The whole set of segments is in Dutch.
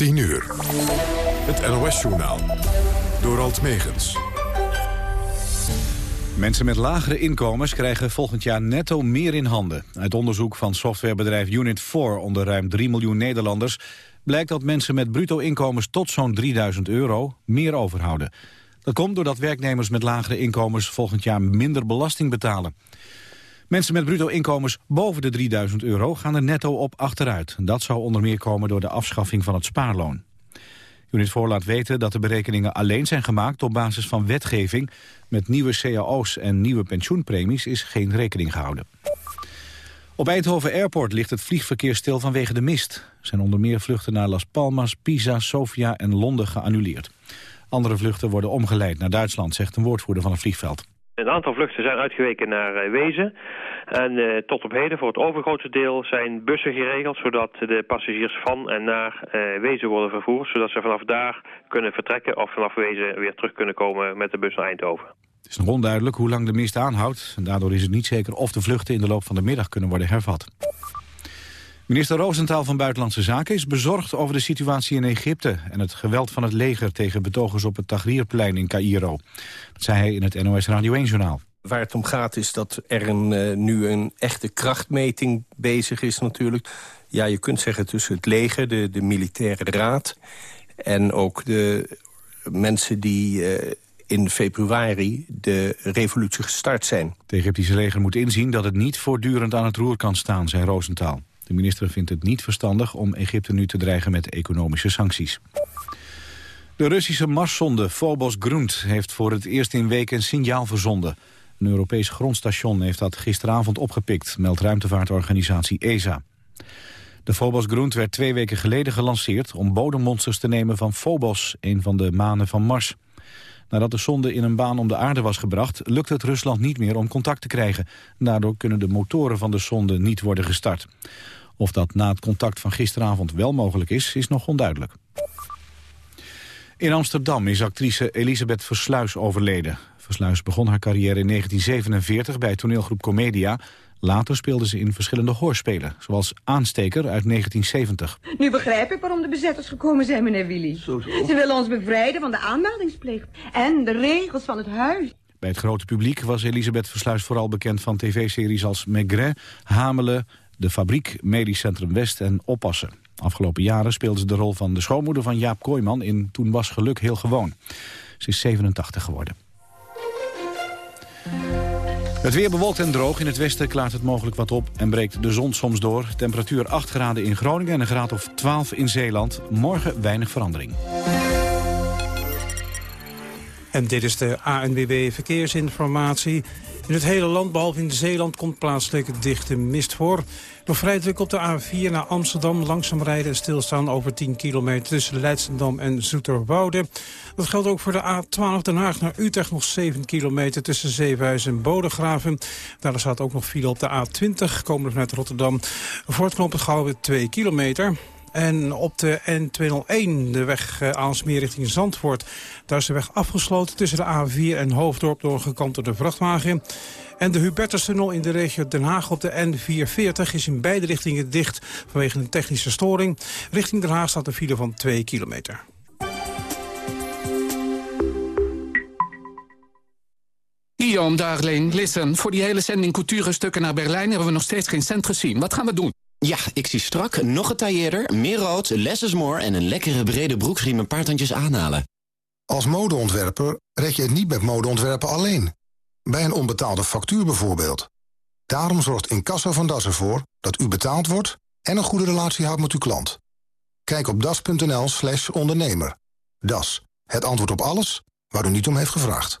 10 uur. Het NOS-journaal. Door Alt Megens. Mensen met lagere inkomens krijgen volgend jaar netto meer in handen. Uit onderzoek van softwarebedrijf Unit 4 onder ruim 3 miljoen Nederlanders... blijkt dat mensen met bruto inkomens tot zo'n 3000 euro meer overhouden. Dat komt doordat werknemers met lagere inkomens volgend jaar minder belasting betalen. Mensen met bruto inkomens boven de 3000 euro gaan er netto op achteruit. Dat zou onder meer komen door de afschaffing van het spaarloon. Unit voor laat weten dat de berekeningen alleen zijn gemaakt op basis van wetgeving. Met nieuwe cao's en nieuwe pensioenpremies is geen rekening gehouden. Op Eindhoven Airport ligt het vliegverkeer stil vanwege de mist. Zijn onder meer vluchten naar Las Palmas, Pisa, Sofia en Londen geannuleerd. Andere vluchten worden omgeleid naar Duitsland, zegt een woordvoerder van het vliegveld. Een aantal vluchten zijn uitgeweken naar eh, Wezen. En uh, tot op heden, voor het overgrote deel, zijn bussen geregeld... zodat de passagiers van en naar uh, Wezen worden vervoerd... zodat ze vanaf daar kunnen vertrekken of vanaf Wezen weer terug kunnen komen met de bus naar Eindhoven. Het is nog onduidelijk hoe lang de mist aanhoudt. En daardoor is het niet zeker of de vluchten in de loop van de middag kunnen worden hervat. Minister Roosentaal van Buitenlandse Zaken is bezorgd over de situatie in Egypte... en het geweld van het leger tegen betogers op het Tahrirplein in Cairo. Dat zei hij in het NOS Radio 1-journaal. Waar het om gaat is dat er een, uh, nu een echte krachtmeting bezig is natuurlijk. Ja, je kunt zeggen tussen het leger, de, de militaire raad... en ook de mensen die... Uh, in februari de revolutie gestart zijn. Het Egyptische leger moet inzien dat het niet voortdurend aan het roer kan staan, zei Roosentaal. De minister vindt het niet verstandig om Egypte nu te dreigen met economische sancties. De Russische Marszonde Phobos Grunt heeft voor het eerst in weken een signaal verzonden. Een Europees grondstation heeft dat gisteravond opgepikt, meldt ruimtevaartorganisatie ESA. De Phobos Grunt werd twee weken geleden gelanceerd om bodemmonsters te nemen van Phobos, een van de manen van Mars. Nadat de sonde in een baan om de aarde was gebracht... lukt het Rusland niet meer om contact te krijgen. Daardoor kunnen de motoren van de sonde niet worden gestart. Of dat na het contact van gisteravond wel mogelijk is, is nog onduidelijk. In Amsterdam is actrice Elisabeth Versluis overleden. Versluis begon haar carrière in 1947 bij toneelgroep Comedia. Later speelde ze in verschillende hoorspelen, zoals Aansteker uit 1970. Nu begrijp ik waarom de bezetters gekomen zijn, meneer Willy. Zo, zo. Ze willen ons bevrijden van de aanmeldingsplicht en de regels van het huis. Bij het grote publiek was Elisabeth Versluis vooral bekend van tv-series als Maigret, Hamelen, De Fabriek, Medisch Centrum West en Oppassen. Afgelopen jaren speelde ze de rol van de schoonmoeder van Jaap Kooijman in Toen was geluk heel gewoon. Ze is 87 geworden. Het weer bewolkt en droog. In het westen klaart het mogelijk wat op en breekt de zon soms door. Temperatuur 8 graden in Groningen en een graad of 12 in Zeeland. Morgen weinig verandering. En dit is de ANWB Verkeersinformatie. In het hele land, behalve in Zeeland, komt plaatselijk dichte mist voor. Nog vrij druk op de A4 naar Amsterdam. Langzaam rijden en stilstaan over 10 kilometer tussen Leidsendam en Zoeterwoude. Dat geldt ook voor de A12 Den Haag naar Utrecht. Nog 7 kilometer tussen Zevenhuizen en Bodegraven. Daar staat ook nog file op de A20, komende vanuit Rotterdam. Voor knooppunt Gouwen 2 kilometer. En op de N201, de weg uh, Aalsmeer richting Zandvoort... daar is de weg afgesloten tussen de A4 en Hoofddorp... door een gekantelde vrachtwagen. En de Hubertustunnel in de regio Den Haag op de N440 is in beide richtingen dicht vanwege een technische storing. Richting Den Haag staat een file van 2 kilometer. Guillaume, darling, listen. Voor die hele zending couture-stukken naar Berlijn... hebben we nog steeds geen cent gezien. Wat gaan we doen? Ja, ik zie strak, nog getailleerder, meer rood, less is more... en een lekkere brede broekriem een paar tandjes aanhalen. Als modeontwerper red je het niet met modeontwerpen alleen. Bij een onbetaalde factuur bijvoorbeeld. Daarom zorgt Incasso van Das ervoor dat u betaald wordt... en een goede relatie houdt met uw klant. Kijk op das.nl slash ondernemer. Das, het antwoord op alles waar u niet om heeft gevraagd.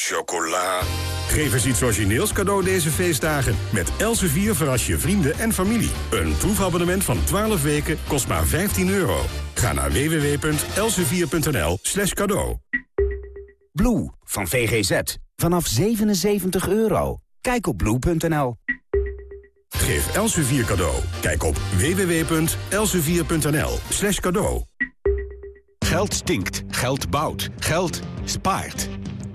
chocola... Geef eens iets origineels cadeau deze feestdagen. Met Elsevier verras je vrienden en familie. Een proefabonnement van 12 weken kost maar 15 euro. Ga naar www.elsevier.nl slash cadeau. Blue van VGZ. vanaf 77 euro. Kijk op blue.nl. Geef Elsevier cadeau. Kijk op www.elsevier.nl slash cadeau. Geld stinkt, geld bouwt, geld spaart.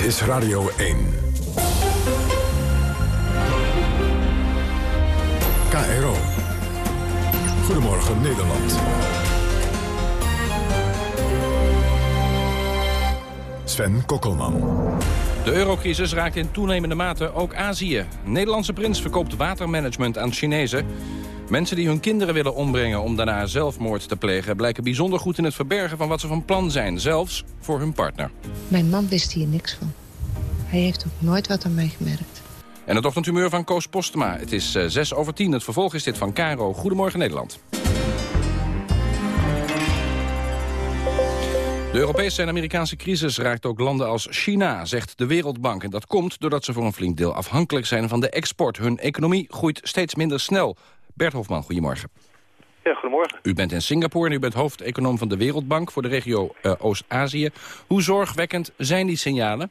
Dit is Radio 1. KRO. Goedemorgen Nederland. Sven Kokkelman. De eurocrisis raakt in toenemende mate ook Azië. Nederlandse prins verkoopt watermanagement aan Chinezen. Mensen die hun kinderen willen ombrengen om daarna zelfmoord te plegen... blijken bijzonder goed in het verbergen van wat ze van plan zijn. Zelfs voor hun partner. Mijn man wist hier niks van. Hij heeft ook nooit wat aan mij gemerkt. En het ochtendhumeur van Koos Postema. Het is uh, 6 over 10. Het vervolg is dit van Caro. Goedemorgen Nederland. De Europese en Amerikaanse crisis raakt ook landen als China, zegt de Wereldbank. En dat komt doordat ze voor een flink deel afhankelijk zijn van de export. Hun economie groeit steeds minder snel. Bert Hofman, goedemorgen. Ja, goedemorgen. U bent in Singapore en u bent hoofdeconoom van de Wereldbank voor de regio uh, Oost-Azië. Hoe zorgwekkend zijn die signalen?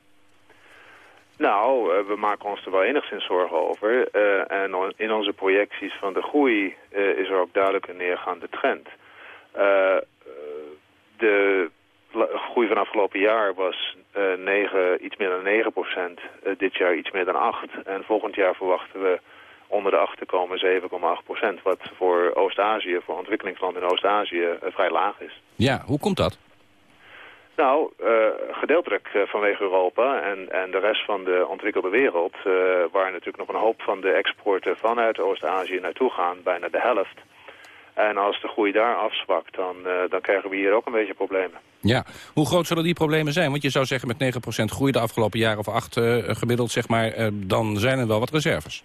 Nou, uh, we maken ons er wel enigszins zorgen over. Uh, en in onze projecties van de groei is er ook duidelijk een neergaande trend. de groei van afgelopen jaar was 9, iets meer dan 9 procent. dit jaar iets meer dan 8. En volgend jaar verwachten we onder de 8 te komen 7,8 procent. Wat voor Oost-Azië, voor ontwikkelingslanden in Oost-Azië vrij laag is. Ja, hoe komt dat? Nou, uh, gedeeltelijk uh, vanwege Europa en, en de rest van de ontwikkelde wereld... Uh, waar natuurlijk nog een hoop van de exporten vanuit Oost-Azië naartoe gaan, bijna de helft. En als de groei daar afzwakt, dan, dan krijgen we hier ook een beetje problemen. Ja, hoe groot zullen die problemen zijn? Want je zou zeggen met 9% groei de afgelopen jaren of acht gemiddeld, zeg maar, dan zijn er wel wat reserves.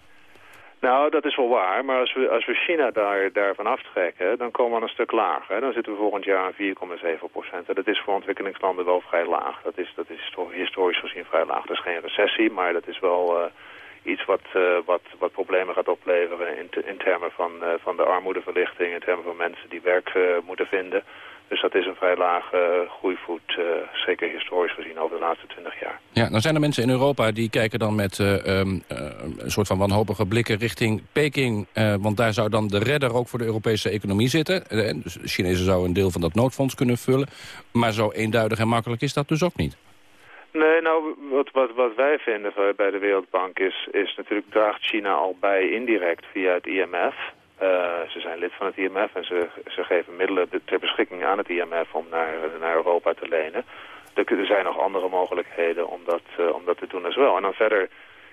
Nou, dat is wel waar. Maar als we, als we China daar, daarvan aftrekken, dan komen we een stuk lager. Dan zitten we volgend jaar aan 4,7 procent. En dat is voor ontwikkelingslanden wel vrij laag. Dat is, dat is historisch gezien vrij laag. Dat is geen recessie, maar dat is wel uh, iets wat, uh, wat, wat problemen gaat opleveren in, in termen van, uh, van de armoedeverlichting, in termen van mensen die werk moeten vinden. Dus dat is een vrij lage groeivoet, uh, zeker historisch gezien, over de laatste twintig jaar. Ja, dan zijn er mensen in Europa die kijken dan met um, uh, een soort van wanhopige blikken richting Peking. want daar zou dan de redder ook voor de Europese economie zitten. dus de Chinezen zouden een deel van dat noodfonds kunnen vullen. Maar zo eenduidig en makkelijk is dat dus ook niet. Nee, nou, wat, wat, wat wij vinden bij de Wereldbank is, is natuurlijk draagt China al bij indirect via het IMF. Uh, ze zijn lid van het IMF en ze, ze geven middelen ter beschikking aan het IMF om naar, naar Europa te lenen. Er, zijn nog andere mogelijkheden om dat, uh, om dat te doen als wel. En dan verder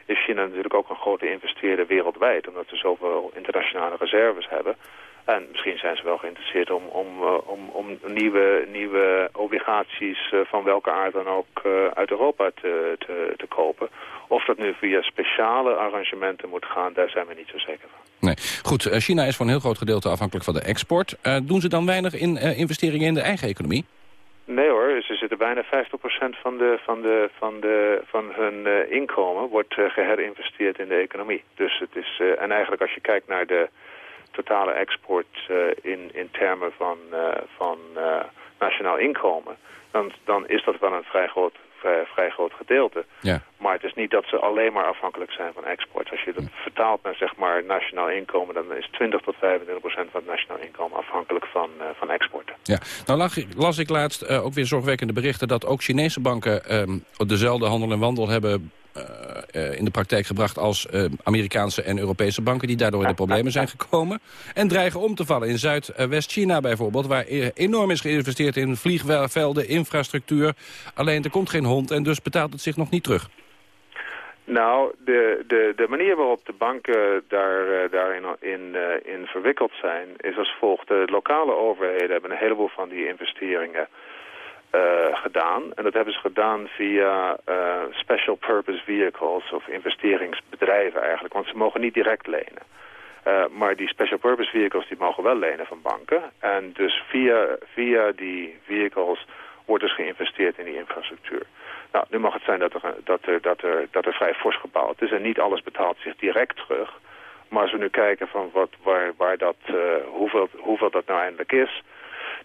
is China natuurlijk ook een grote investeerder wereldwijd, omdat ze zoveel internationale reserves hebben. En misschien zijn ze wel geïnteresseerd om, om, uh, om, om nieuwe, nieuwe obligaties uh, van welke aard dan ook uh, uit Europa te, te, te kopen. Of dat nu via speciale arrangementen moet gaan, daar zijn we niet zo zeker van. Nee. Goed, China is voor een heel groot gedeelte afhankelijk van de export. Uh, doen ze dan weinig in uh, investeringen in de eigen economie? Nee hoor, ze zitten bijna 50% van, de, van, de, van, de, van hun uh, inkomen wordt geherinvesteerd in de economie. Dus het is, en eigenlijk als je kijkt naar de totale export in, in termen van, van nationaal inkomen, dan, dan is dat wel een vrij groot vrij, vrij groot gedeelte. Ja. Maar het is niet dat ze alleen maar afhankelijk zijn van export. Als je dat vertaalt naar zeg maar nationaal inkomen, dan is 20 tot 25 procent van het nationaal inkomen afhankelijk van, uh, van exporten. Ja, nou las ik, las ik laatst uh, ook weer zorgwekkende berichten dat ook Chinese banken um, dezelfde handel en wandel hebben uh, in de praktijk gebracht als Amerikaanse en Europese banken... die daardoor in de problemen zijn gekomen. En dreigen om te vallen in Zuid-West-China bijvoorbeeld... waar enorm is geïnvesteerd in vliegvelden, infrastructuur. Alleen er komt geen hond en dus betaalt het zich nog niet terug. Nou, de, de, de manier waarop de banken daar, uh, daarin in, uh, in verwikkeld zijn... is als volgt. De lokale overheden hebben een heleboel van die investeringen... Uh, gedaan. En dat hebben ze gedaan via special purpose vehicles of investeringsbedrijven eigenlijk. Want ze mogen niet direct lenen. Maar die special purpose vehicles die mogen wel lenen van banken. En dus via, via die vehicles wordt dus geïnvesteerd in die infrastructuur. Nou, nu mag het zijn dat er, dat er, dat dat er vrij fors gebouwd is. En niet alles betaalt zich direct terug. Maar als we nu kijken van wat, waar, waar dat, hoeveel, hoeveel dat nou eindelijk is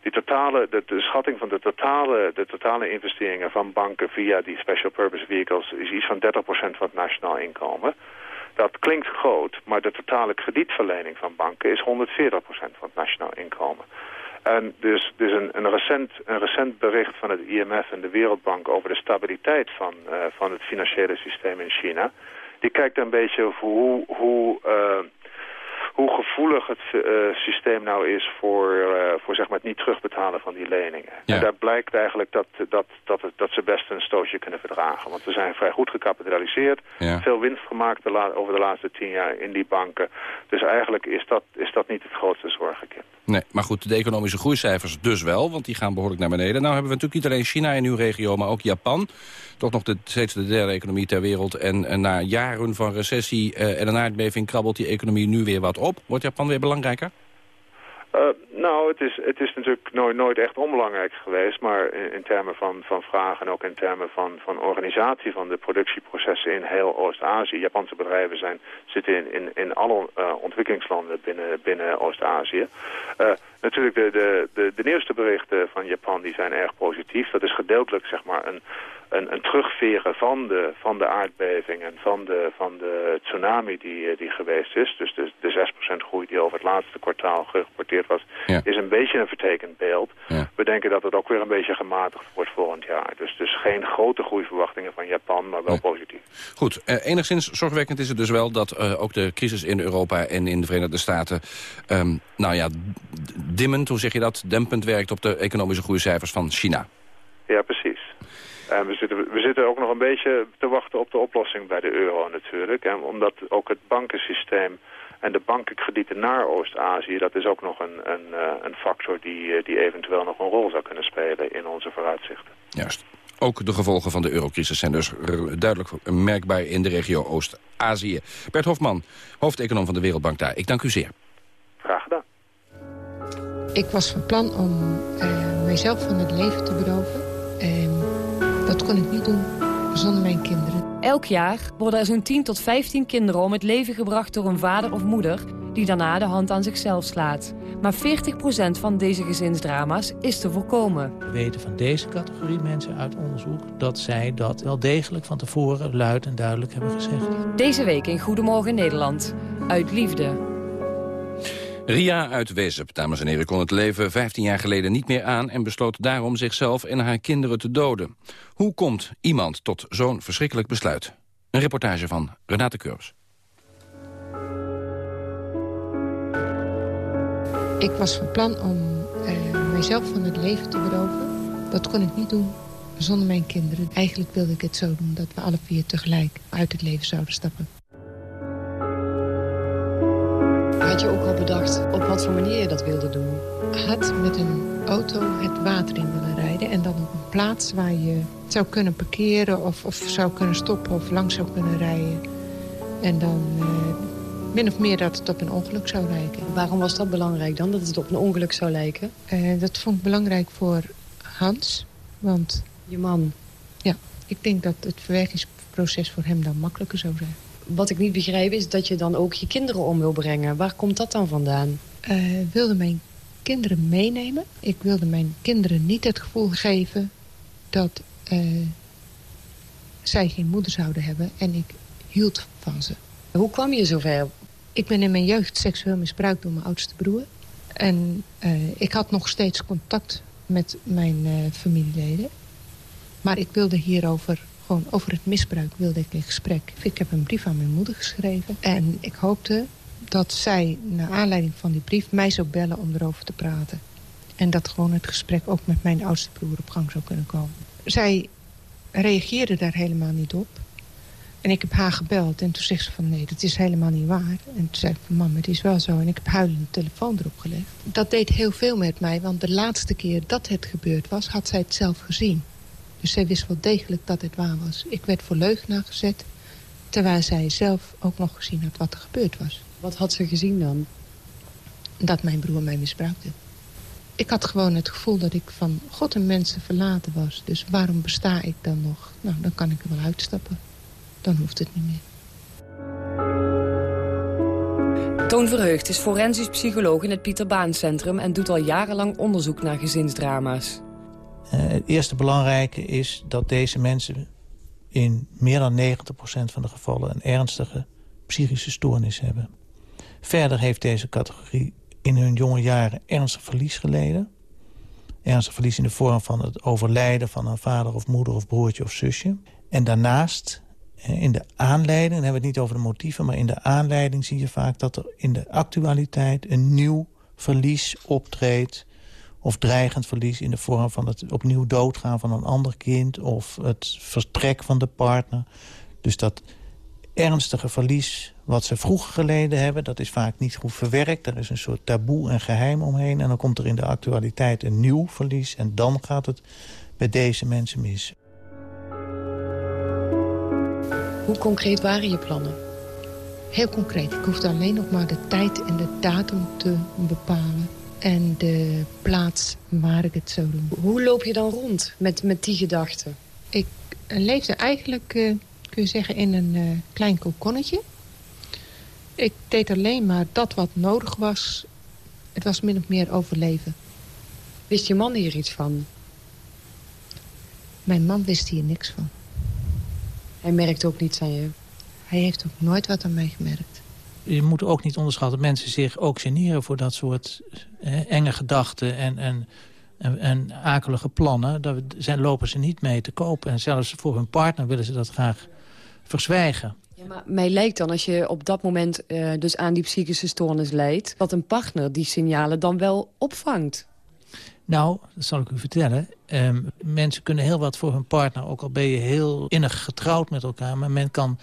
die totale, de, de, schatting van de totale, de totale investeringen van banken via die special purpose vehicles is iets van 30% van het nationaal inkomen. Dat klinkt groot, maar de totale kredietverlening van banken is 140% van het nationaal inkomen. En dus, dus een, een, recent, een recent bericht van het IMF en de Wereldbank over de stabiliteit van, uh, van het financiële systeem in China. Die kijkt een beetje hoe, hoe uh, hoe gevoelig het uh, systeem nou is voor, uh, voor zeg maar het niet terugbetalen van die leningen. Ja. En daar blijkt eigenlijk dat, dat, dat, dat ze best een stootje kunnen verdragen. Want ze zijn vrij goed gecapitaliseerd. Ja. Veel winst gemaakt de over de laatste tien jaar in die banken. Dus eigenlijk is dat, is dat niet het grootste zorgenkind. Nee, maar goed, de economische groeicijfers dus wel, want die gaan behoorlijk naar beneden. Nou hebben we natuurlijk niet alleen China in uw regio, maar ook Japan. Toch nog de, steeds de derde economie ter wereld. En, en na jaren van recessie uh, en een aardbeving krabbelt die economie nu weer wat Wordt Japan weer belangrijker? Uh, nou, het is, het is natuurlijk nooit, nooit echt onbelangrijk geweest, maar in, termen van, van vraag en ook in termen van, van organisatie van de productieprocessen in heel Oost-Azië. Japanse bedrijven zijn, zitten in, in, in alle uh, ontwikkelingslanden binnen, binnen Oost-Azië. Uh, natuurlijk, de, de, de, de nieuwste berichten van Japan die zijn erg positief. Dat is gedeeltelijk zeg maar een, een, een terugveren van de, van de aardbeving en van de, van de tsunami die, die geweest is. Dus de, de 6% groei die over het laatste kwartaal gerapporteerd was, ja. is een beetje een vertekend beeld. Ja. We denken dat het ook weer een beetje gematigd wordt volgend jaar. Dus, dus geen grote groeiverwachtingen van Japan, maar wel Nee. positief. Goed, eh, enigszins zorgwekkend is het dus wel dat eh, ook de crisis in Europa en in de Verenigde Staten... ehm, nou ja, dimmend, hoe zeg je dat, dempend werkt op de economische groeicijfers van China. Ja, precies. En we zitten, we zitten ook nog een beetje te wachten op de oplossing bij de euro natuurlijk. En omdat ook het bankensysteem en de bankenkredieten naar Oost-Azië... dat is ook nog een, een, eh, een factor die, eh, die eventueel nog een rol zou kunnen spelen in onze vooruitzichten. Juist. Ook de gevolgen van de eurocrisis zijn dus duidelijk merkbaar in de regio Oost-Azië. Bert Hofman, hoofdeconoom van de Wereldbank daar. Ik dank u zeer. Graag gedaan. Ik was van plan om uh, mijzelf van het leven te beroven. En dat kon ik niet doen zonder mijn kinderen. Elk jaar worden er zo'n 10 tot 15 kinderen om het leven gebracht door een vader of moeder... die daarna de hand aan zichzelf slaat. Maar 40% van deze gezinsdrama's is te voorkomen. We weten van deze categorie mensen uit onderzoek... dat zij dat wel degelijk van tevoren luid en duidelijk hebben gezegd. Deze week in Goedemorgen Nederland. Uit liefde. Ria uit Wezep, dames en heren, kon het leven 15 jaar geleden niet meer aan... en besloot daarom zichzelf en haar kinderen te doden. Hoe komt iemand tot zo'n verschrikkelijk besluit? Een reportage van Renate Keurs. Ik was van plan om uh, mijzelf van het leven te beroven. Dat kon ik niet doen zonder mijn kinderen. Eigenlijk wilde ik het zo doen dat we alle vier tegelijk uit het leven zouden stappen. Had je ook al bedacht op wat voor manier je dat wilde doen? Had met een auto het water in willen rijden... en dan op een plaats waar je zou kunnen parkeren... of, of zou kunnen stoppen of langs zou kunnen rijden. En dan uh, min of meer dat het op een ongeluk zou lijken. Waarom was dat belangrijk dan, dat het op een ongeluk zou lijken? Uh, dat vond ik belangrijk voor Hans, want... Je man? Ja, ik denk dat het verwerkingsproces voor hem dan makkelijker zou zijn. Wat ik niet begrijp is dat je dan ook je kinderen om wil brengen. Waar komt dat dan vandaan? Uh, wilde mijn kinderen meenemen. Ik wilde mijn kinderen niet het gevoel geven dat uh, zij geen moeder zouden hebben. En ik hield van ze. Hoe kwam je zover? Ik ben in mijn jeugd seksueel misbruikt door mijn oudste broer. En uh, ik had nog steeds contact met mijn familieleden. Maar ik wilde hierover, gewoon over het misbruik, wilde ik in gesprek. Ik heb een brief aan mijn moeder geschreven. En ik hoopte dat zij, naar aanleiding van die brief, mij zou bellen om erover te praten. En dat gewoon het gesprek ook met mijn oudste broer op gang zou kunnen komen. Zij reageerde daar helemaal niet op. En ik heb haar gebeld en toen zegt ze van nee, dat is helemaal niet waar. En toen zei ik van mama, het is wel zo. En ik heb huilend de telefoon erop gelegd. Dat deed heel veel met mij, want de laatste keer dat het gebeurd was, had zij het zelf gezien. Dus zij wist wel degelijk dat het waar was. Ik werd voor leugenaar gezet, terwijl zij zelf ook nog gezien had wat er gebeurd was. Wat had ze gezien dan? Dat mijn broer mij misbruikte. Ik had gewoon het gevoel dat ik van God en mensen verlaten was. Dus waarom besta ik dan nog? Nou, dan kan ik er wel uitstappen. Dan hoeft het niet meer. Toon Verheugd is forensisch psycholoog in het Pieter Baan Centrum... en doet al jarenlang onderzoek naar gezinsdrama's. Uh, het eerste belangrijke is dat deze mensen in meer dan 90% van de gevallen... een ernstige psychische stoornis hebben. Verder heeft deze categorie in hun jonge jaren ernstig verlies geleden. Ernstig verlies in de vorm van het overlijden van een vader of moeder of broertje of zusje. En daarnaast, eh, in de aanleiding, dan hebben we het niet over de motieven... maar in de aanleiding zie je vaak dat er in de actualiteit een nieuw verlies optreedt of dreigend verlies in de vorm van het opnieuw doodgaan van een ander kind... of het vertrek van de partner. Dus dat ernstige verlies wat ze vroeger geleden hebben... dat is vaak niet goed verwerkt. Er is een soort taboe en geheim omheen. En dan komt er in de actualiteit een nieuw verlies. En dan gaat het bij deze mensen mis. Hoe concreet waren je plannen? Heel concreet. Ik hoefde alleen nog maar de tijd en de datum te bepalen. En de plaats waar ik het zou doen. Hoe loop je dan rond met, met die gedachten? Ik leefde eigenlijk, uh, kun je zeggen, in een uh, klein kokonnetje. Ik deed alleen maar dat wat nodig was. Het was min of meer overleven. Wist je man hier iets van? Mijn man wist hier niks van. Hij merkte ook niets aan je? Hij heeft ook nooit wat aan mij gemerkt. Je moet ook niet onderschatten dat mensen zich ook generen voor dat soort enge gedachten en, en, en, en, akelige plannen. Daar zijn, lopen ze niet mee te kopen. En zelfs voor hun partner willen ze dat graag verzwijgen. Ja, maar mij lijkt dan, als je op dat moment uh, dus aan die psychische stoornis leidt... dat een partner die signalen dan wel opvangt. Nou, dat zal ik u vertellen. Um, mensen kunnen heel wat voor hun partner, ook al ben je heel innig getrouwd met elkaar... maar men kan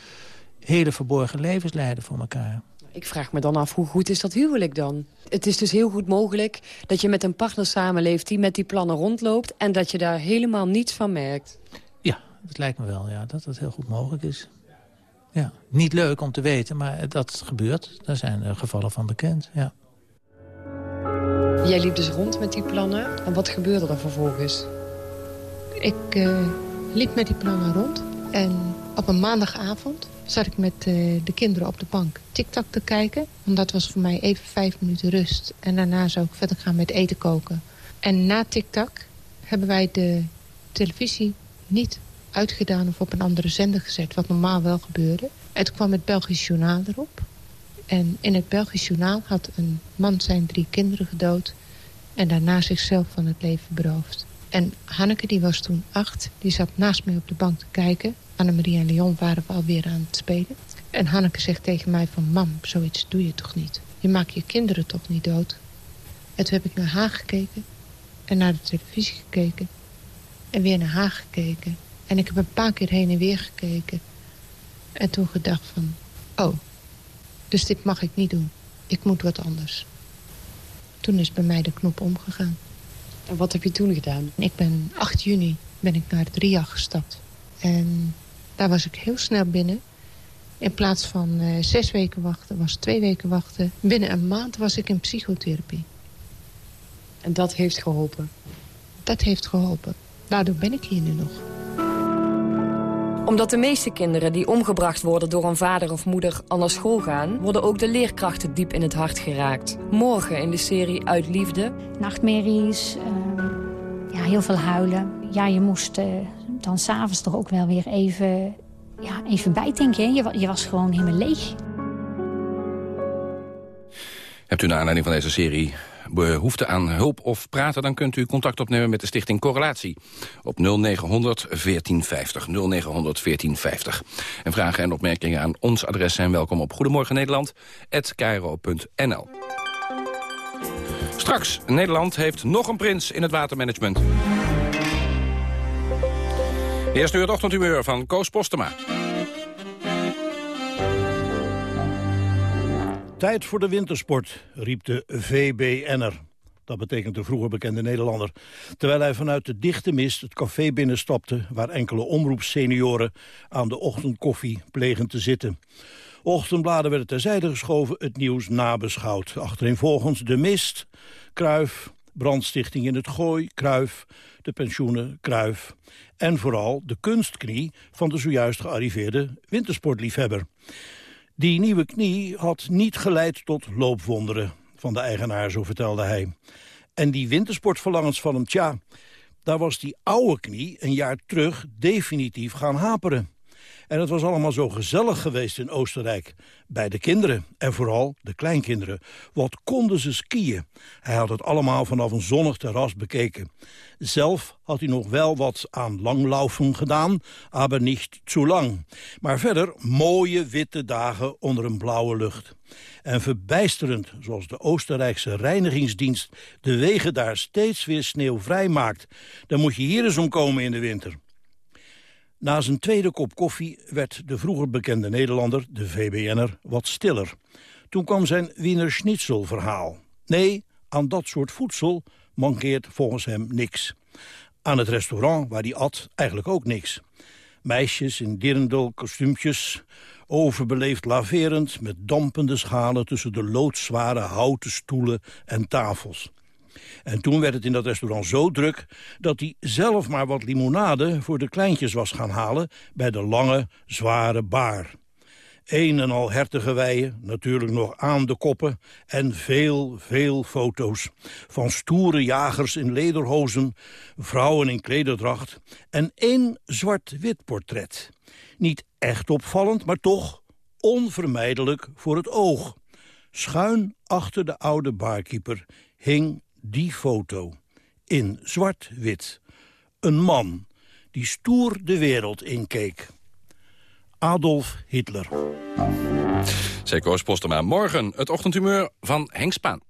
hele verborgen levens leiden voor elkaar. Ik vraag me dan af, hoe goed is dat huwelijk dan? Het is dus heel goed mogelijk dat je met een partner samenleeft... die met die plannen rondloopt en dat je daar helemaal niets van merkt. Ja, dat lijkt me wel, ja, dat dat heel goed mogelijk is. Ja, niet leuk om te weten, maar dat gebeurt. Daar zijn er gevallen van bekend, ja. Jij liep dus rond met die plannen. En wat gebeurde er vervolgens? Ik uh, liep met die plannen rond. En op een maandagavond zat ik met uh, de kinderen op de bank TikTok te kijken. Want dat was voor mij even vijf minuten rust. En daarna zou ik verder gaan met eten koken. En na TikTok hebben wij de televisie niet uitgedaan of op een andere zender gezet. Wat normaal wel gebeurde. Het kwam het Belgisch Journaal erop. En in het Belgisch Journaal had een man zijn drie kinderen gedood... en daarna zichzelf van het leven beroofd. En Hanneke, die was toen acht, die zat naast mij op de bank te kijken. Annemarie en Leon waren we alweer aan het spelen. En Hanneke zegt tegen mij van... mam, zoiets doe je toch niet? Je maakt je kinderen toch niet dood? En toen heb ik naar haar gekeken en naar de televisie gekeken... en weer naar haar gekeken. En ik heb een paar keer heen en weer gekeken. En toen gedacht van... oh, dus dit mag ik niet doen. Ik moet wat anders. Toen is bij mij de knop omgegaan. En wat heb je toen gedaan? Ik ben 8 juni ben ik naar het RIA gestapt. En daar was ik heel snel binnen. In plaats van uh, zes weken wachten, was twee weken wachten. Binnen een maand was ik in psychotherapie. En dat heeft geholpen? Dat heeft geholpen. Daardoor ben ik hier nu nog omdat de meeste kinderen die omgebracht worden door een vader of moeder al naar school gaan... worden ook de leerkrachten diep in het hart geraakt. Morgen in de serie Uit Liefde. Nachtmerries, uh, ja, heel veel huilen. Ja, je moest uh, dan s'avonds toch ook wel weer even, ja, even. Je, je was gewoon helemaal leeg. Hebt u naar aanleiding van deze serie behoefte aan hulp of praten... dan kunt u contact opnemen met de stichting Correlatie. Op 0900 1450. 0900 1450. En vragen en opmerkingen aan ons adres zijn welkom op Goedemorgen Nederland. Straks, Nederland heeft nog een prins in het watermanagement. Eerst nu het ochtendhumeur van Koos Postema. Tijd voor de wintersport, riep de VBN'er. Dat betekent de vroeger bekende Nederlander. Terwijl hij vanuit de dichte mist het café binnenstapte... waar enkele omroepsenioren aan de ochtendkoffie plegen te zitten. Ochtendbladen werden terzijde geschoven, het nieuws nabeschouwd. volgens de mist, Kruif, brandstichting in het Gooi, Kruif, de pensioenen, Kruif... en vooral de kunstknie van de zojuist gearriveerde wintersportliefhebber. Die nieuwe knie had niet geleid tot loopwonderen van de eigenaar, zo vertelde hij. En die wintersportverlangens van hem, tja, daar was die oude knie een jaar terug definitief gaan haperen. En het was allemaal zo gezellig geweest in Oostenrijk. Bij de kinderen en vooral de kleinkinderen. Wat konden ze skiën. Hij had het allemaal vanaf een zonnig terras bekeken. Zelf had hij nog wel wat aan langlaufen gedaan, aber niet zu lang. Maar verder mooie witte dagen onder een blauwe lucht. En verbijsterend, zoals de Oostenrijkse reinigingsdienst de wegen daar steeds weer sneeuwvrij maakt. Dan moet je hier eens omkomen in de winter. Na zijn tweede kop koffie werd de vroeger bekende Nederlander, de VBN'er, wat stiller. Toen kwam zijn Wiener Schnitzel verhaal. Nee, aan dat soort voedsel mankeert volgens hem niks. Aan het restaurant waar hij at eigenlijk ook niks. Meisjes in dirndl kostuumpjes, overbeleefd laverend... met dampende schalen tussen de loodzware houten stoelen en tafels. En toen werd het in dat restaurant zo druk... dat hij zelf maar wat limonade voor de kleintjes was gaan halen... bij de lange, zware baar. Een en al hertige weien, natuurlijk nog aan de koppen... en veel, veel foto's. Van stoere jagers in lederhozen, vrouwen in klederdracht... en één zwart-wit portret. Niet echt opvallend, maar toch onvermijdelijk voor het oog. Schuin achter de oude barkeeper hing die foto. In zwart-wit. Een man die stoer de wereld inkeek. Adolf Hitler. Zeker Postema. Morgen het ochtendhumeur van Henk Spaan.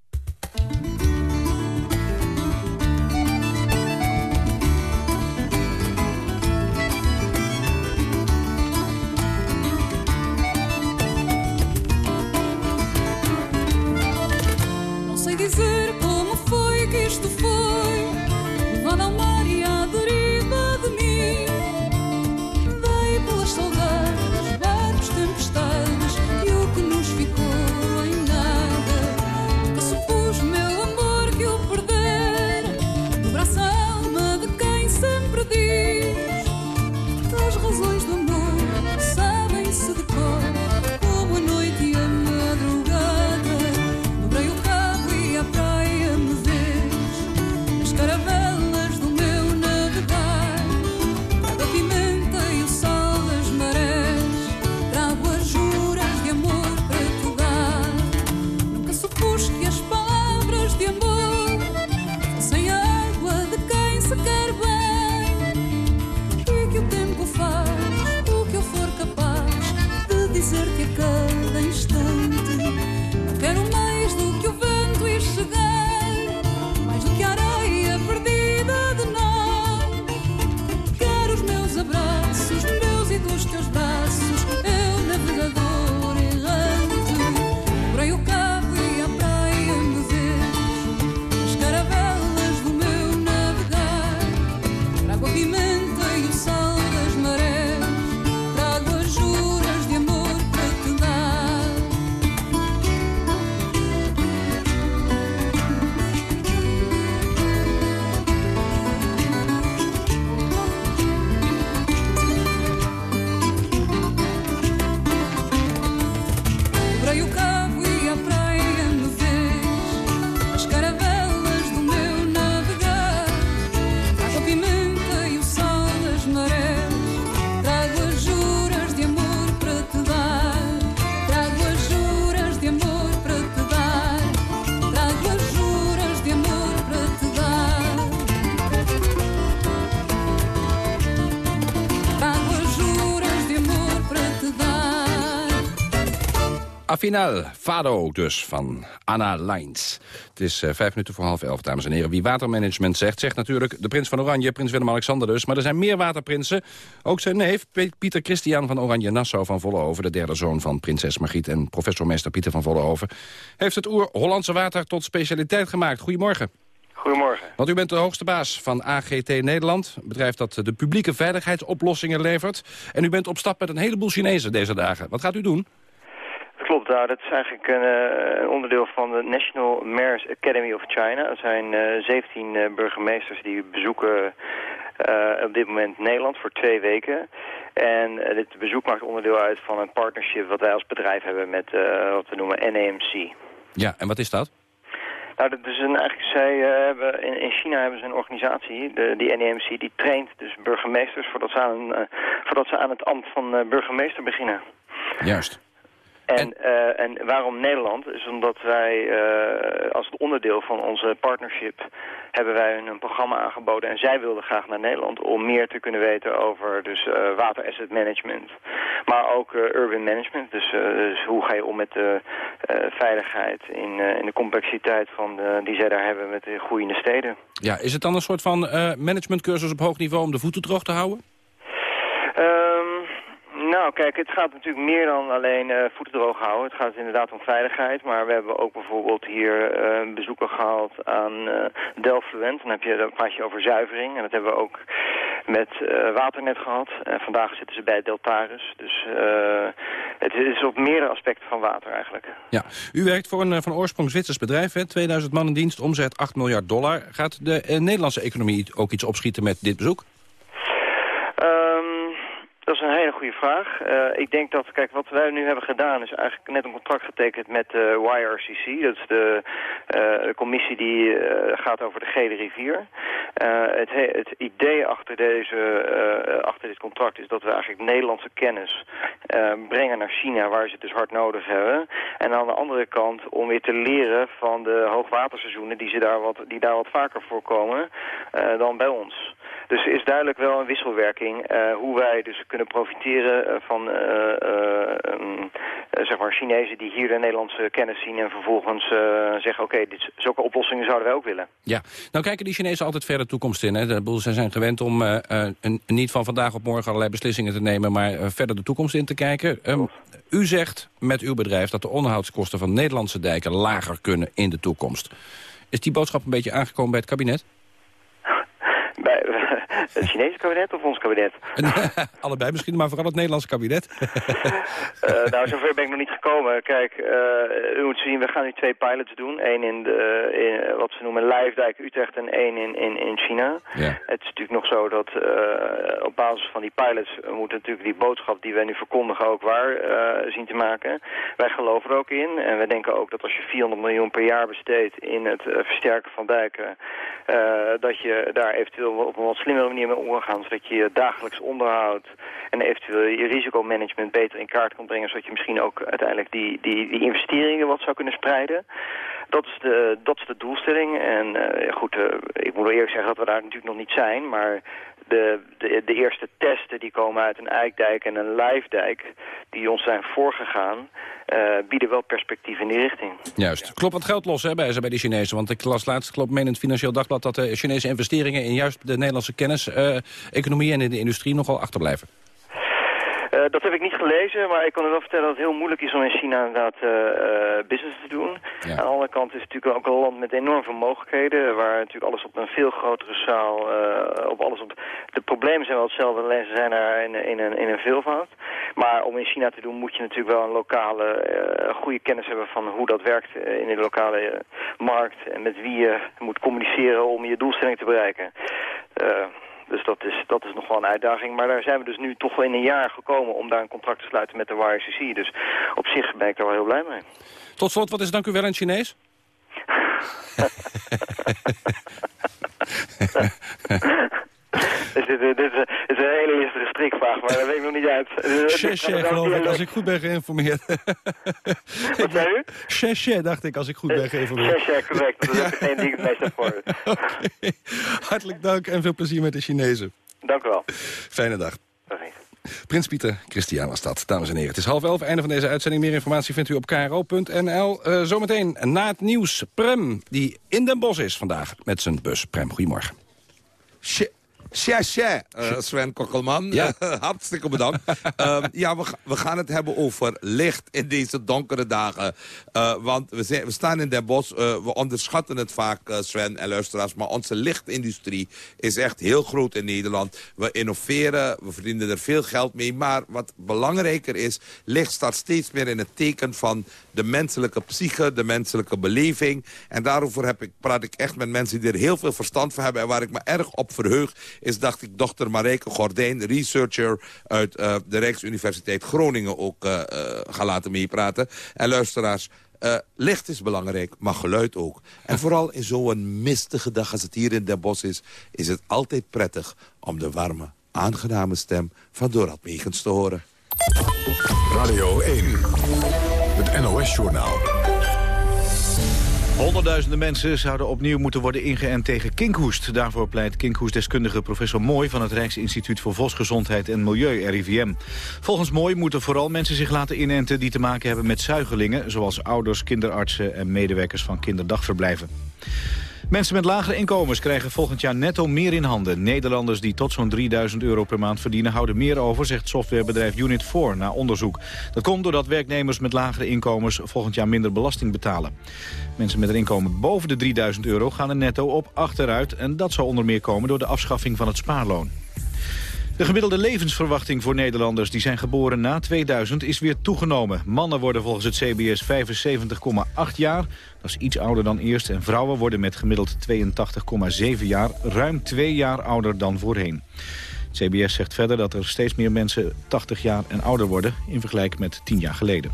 Fado dus, van Anna Leins. Het is uh, vijf minuten voor half elf, dames en heren. Wie watermanagement zegt, zegt natuurlijk de prins van Oranje, prins Willem-Alexander dus. Maar er zijn meer waterprinsen. Ook zijn neef, Pieter Christian van Oranje-Nassau van Vollenhoven... de derde zoon van prinses Margriet en professormeester Pieter van Vollenhoven... heeft het oer-Hollandse water tot specialiteit gemaakt. Goedemorgen. Goedemorgen. Want u bent de hoogste baas van AGT Nederland. Een bedrijf dat de publieke veiligheidsoplossingen levert. En u bent op stap met een heleboel Chinezen deze dagen. Wat gaat u doen? Klopt, nou, dat is eigenlijk een, uh, onderdeel van de National Mayors Academy of China. Er zijn uh, 17 uh, burgemeesters die bezoeken uh, op dit moment Nederland voor twee weken. En dit bezoek maakt onderdeel uit van een partnership wat wij als bedrijf hebben met wat we noemen NAMC. Ja, en wat is dat? Nou, dat is een, eigenlijk, zij hebben, in, in, China hebben ze een organisatie, de, die NEMC, die traint dus burgemeesters voordat ze aan, voordat ze aan het ambt van burgemeester beginnen. Juist. En, en, en, waarom Nederland? Is omdat wij als onderdeel van onze partnership hebben wij hun een programma aangeboden. En zij wilden graag naar Nederland om meer te kunnen weten over dus, uh, water asset management. Maar ook urban management. Dus, dus, hoe ga je om met de veiligheid in, in de complexiteit van de, die zij daar hebben met de groeiende steden. Ja, is het dan een soort van managementcursus op hoog niveau om de voeten droog te houden? Nou, kijk, het gaat natuurlijk meer dan alleen uh, voeten droog houden. Het gaat inderdaad om veiligheid. Maar we hebben ook bijvoorbeeld hier een bezoeker gehad aan uh, Delfluent. Dan, heb je, dan praat je over zuivering. En dat hebben we ook met Waternet gehad. En vandaag zitten ze bij Deltaris. Dus het is op meerdere aspecten van water eigenlijk. Ja, u werkt voor een van oorsprong Zwitsers bedrijf. Hè? 2000 man in dienst, omzet 8 miljard dollar. Gaat de Nederlandse economie ook iets opschieten met dit bezoek? Um, dat is een hele vraag. Uh, ik denk dat, kijk, wat wij nu hebben gedaan is eigenlijk net een contract getekend met de uh, YRCC. Dat is de, de commissie die gaat over de gele rivier. Het, het, idee achter, deze, achter dit contract is dat we eigenlijk Nederlandse kennis brengen naar China, waar ze het dus hard nodig hebben. En aan de andere kant om weer te leren van de hoogwaterseizoenen die, ze daar, wat, die daar wat vaker voorkomen dan bij ons. Dus er is duidelijk wel een wisselwerking hoe wij dus kunnen profiteren van uh, uh, zeg maar Chinezen die hier de Nederlandse kennis zien en vervolgens zeggen oké, okay, zulke oplossingen zouden wij ook willen. Ja, nou kijken die Chinezen altijd verder de toekomst in. Hè? Ze zijn gewend om een, niet van vandaag op morgen allerlei beslissingen te nemen, maar verder de toekomst in te kijken. Um, u zegt met uw bedrijf dat de onderhoudskosten van Nederlandse dijken lager kunnen in de toekomst. Is die boodschap een beetje aangekomen bij het kabinet? Bij, het Chinese kabinet of ons kabinet? Allebei misschien, maar vooral het Nederlandse kabinet. uh, nou, zover ben ik nog niet gekomen. Kijk, uh, u moet zien, we gaan nu twee pilots doen. Eén in, de, in wat ze noemen Lijfdijk Utrecht en één in, in, in China. Ja. Het is natuurlijk nog zo dat uh, op basis van die pilots... we moeten natuurlijk die boodschap die wij nu verkondigen ook waar zien te maken. Wij geloven er ook in. En we denken ook dat als je 400 miljoen per jaar besteedt in het versterken van dijken... dat je daar eventueel op een wat slimmere manier mee omgaan, zodat je je dagelijks onderhoud en eventueel je risicomanagement beter in kaart kan brengen, zodat je misschien ook uiteindelijk die, die, die investeringen wat zou kunnen spreiden. Dat is de, dat is de doelstelling. En uh, goed, uh, ik moet wel eerlijk zeggen dat we daar natuurlijk nog niet zijn, maar de, de, de, eerste testen die komen uit een eikdijk en een lijfdijk... die ons zijn voorgegaan, uh, bieden wel perspectief in die richting. Juist. Klopt wat geld los hè, bij, bij die Chinezen? Want ik las laatst, klopt meen in het Financieel Dagblad... dat de Chinese investeringen in juist de Nederlandse kennis-economie en in de industrie nogal achterblijven. Uh, dat heb ik niet gelezen, maar ik kan u wel vertellen dat het heel moeilijk is om in China inderdaad uh, uh, business te doen. Ja. Aan de andere kant is het natuurlijk ook een land met enorm veel mogelijkheden, waar natuurlijk alles op een veel grotere schaal, op alles op... De problemen zijn wel hetzelfde, alleen ze zijn er in, in, een, in een veelvoud. Maar om in China te doen moet je natuurlijk wel een lokale, goede kennis hebben van hoe dat werkt in de lokale markt en met wie je moet communiceren om je doelstelling te bereiken. Dus dat is, dat is nog wel een uitdaging. Maar daar zijn we dus nu toch wel in een jaar gekomen om daar een contract te sluiten met de YCC. Dus op zich ben ik daar wel heel blij mee. Tot slot, wat is dank u wel in Chinees? dit, dit, dit, dit, is een hele listige strikvraag, maar dat weet ik nog niet uit. Cheche, geloof ik, als ik goed ben geïnformeerd. Wat zei u? Cheche, dacht ik, als ik goed ben geïnformeerd. Cheche, correct. Dat is ja. degene die ik het meest heb voor. Okay. Hartelijk dank en veel plezier met de Chinezen. Dank u wel. Fijne dag. Prins Pieter Christian was dat, dames en heren. Het is half elf, einde van deze uitzending. Meer informatie vindt u op kro.nl. Uh, zometeen na het nieuws, Prem, die in Den Bosch is vandaag met zijn bus. Prem, goedemorgen. Tja, uh, Sven Kokkelman. Ja. Hartstikke bedankt. uh, ja, we, we, gaan het hebben over licht in deze donkere dagen. Uh, want we, zijn, we, staan in Den Bosch. we onderschatten het vaak, Sven en luisteraars. Maar onze lichtindustrie is echt heel groot in Nederland. We innoveren, we verdienen er veel geld mee. Maar wat belangrijker is, licht staat steeds meer in het teken van de menselijke psyche, de menselijke beleving. En daarover heb ik, praat ik echt met mensen die er heel veel verstand van hebben... en waar ik me erg op verheug, is, dacht ik, dokter Marijke Gordijn... researcher uit uh, de Rijksuniversiteit Groningen ook uh, gaan laten meepraten. En luisteraars, licht is belangrijk, maar geluid ook. En vooral in zo'n mistige dag als het hier in Den Bosch is... is het altijd prettig om de warme, aangename stem van Dorad Megens te horen. Radio 1, het NOS-journaal. Honderdduizenden mensen zouden opnieuw moeten worden ingeënt tegen kinkhoest. Daarvoor pleit kinkhoestdeskundige professor Mooi... van het Rijksinstituut voor Volksgezondheid en Milieu, RIVM. Volgens Mooi moeten vooral mensen zich laten inenten... die te maken hebben met zuigelingen... zoals ouders, kinderartsen en medewerkers van kinderdagverblijven. Mensen met lagere inkomens krijgen volgend jaar netto meer in handen. Nederlanders die tot zo'n 3000 euro per maand verdienen... houden meer over, zegt softwarebedrijf Unit 4 na onderzoek. Dat komt doordat werknemers met lagere inkomens... volgend jaar minder belasting betalen. Mensen met een inkomen boven de 3000 euro gaan er netto op achteruit... en dat zal onder meer komen door de afschaffing van het spaarloon. De gemiddelde levensverwachting voor Nederlanders die zijn geboren na 2000 is weer toegenomen. Mannen worden volgens het CBS 75,8 jaar, dat is iets ouder dan eerst. En vrouwen worden met gemiddeld 82,7 jaar ruim twee jaar ouder dan voorheen. Het CBS zegt verder dat er steeds meer mensen 80 jaar en ouder worden in vergelijking met 10 jaar geleden.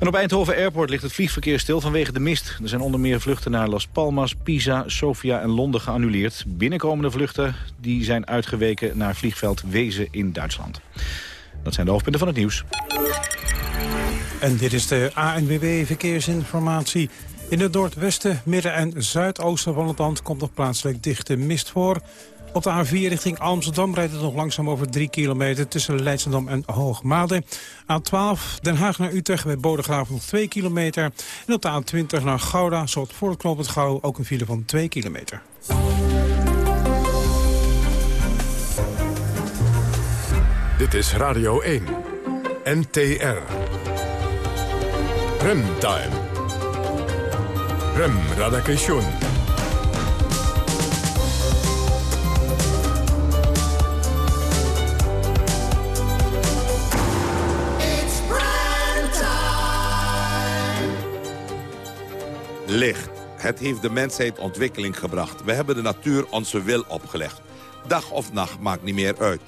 En op Eindhoven Airport ligt het vliegverkeer stil vanwege de mist. Er zijn onder meer vluchten naar Las Palmas, Pisa, Sofia en Londen geannuleerd. Binnenkomende vluchten die zijn uitgeweken naar vliegveld Wezen in Duitsland. Dat zijn de hoofdpunten van het nieuws. En dit is de ANWB Verkeersinformatie. In het noordwesten, midden en zuidoosten van het land komt nog plaatselijk dichte mist voor. Op de A4 richting Amsterdam rijdt het nog langzaam over 3 kilometer... tussen Leidschendam en Hoogmade. A12 Den Haag naar Utrecht bij Bodegraven nog 2 kilometer. En op de A20 naar Gouda, soort voor het knooppunt ook een file van 2 kilometer. Dit is Radio 1. NTR. Remtime. Rem Radakation. Licht. Het heeft de mensheid ontwikkeling gebracht. We hebben de natuur onze wil opgelegd. Dag of nacht maakt niet meer uit.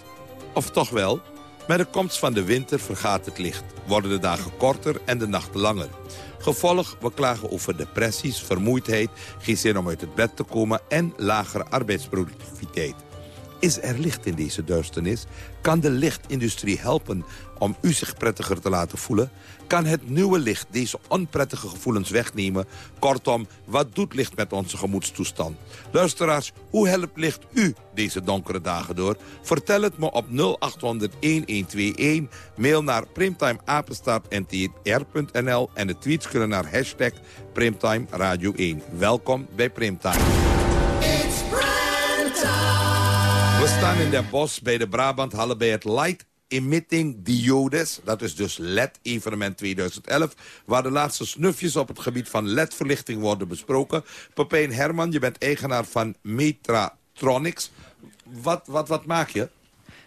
Of toch wel? Met de komst van de winter vergaat het licht. Worden de dagen korter en de nachten langer. Gevolg, we klagen over depressies, vermoeidheid... geen zin om uit het bed te komen en lagere arbeidsproductiviteit. Is er licht in deze duisternis? Kan de lichtindustrie helpen om u zich prettiger te laten voelen? Kan het nieuwe licht deze onprettige gevoelens wegnemen? Kortom, wat doet licht met onze gemoedstoestand? Luisteraars, hoe helpt licht u deze donkere dagen door? Vertel het me op 0800-1121. Mail naar primtimeapenstaartntr.nl en de tweets kunnen naar hashtag Primtime Radio 1. Welkom bij Primtime. We staan in Den Bosch bij de Brabanthalle bij het Light Emitting Diodes. Dat is dus LED-evenement 2011. Waar de laatste snufjes op het gebied van LED-verlichting worden besproken. Pepijn Herman, je bent eigenaar van Metratronics. Wat, wat, wat maak je? Uh,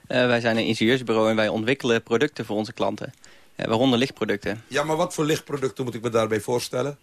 wij zijn een ingenieursbureau en wij ontwikkelen producten voor onze klanten. Uh, waaronder lichtproducten. Ja, maar wat voor lichtproducten moet ik me daarbij voorstellen?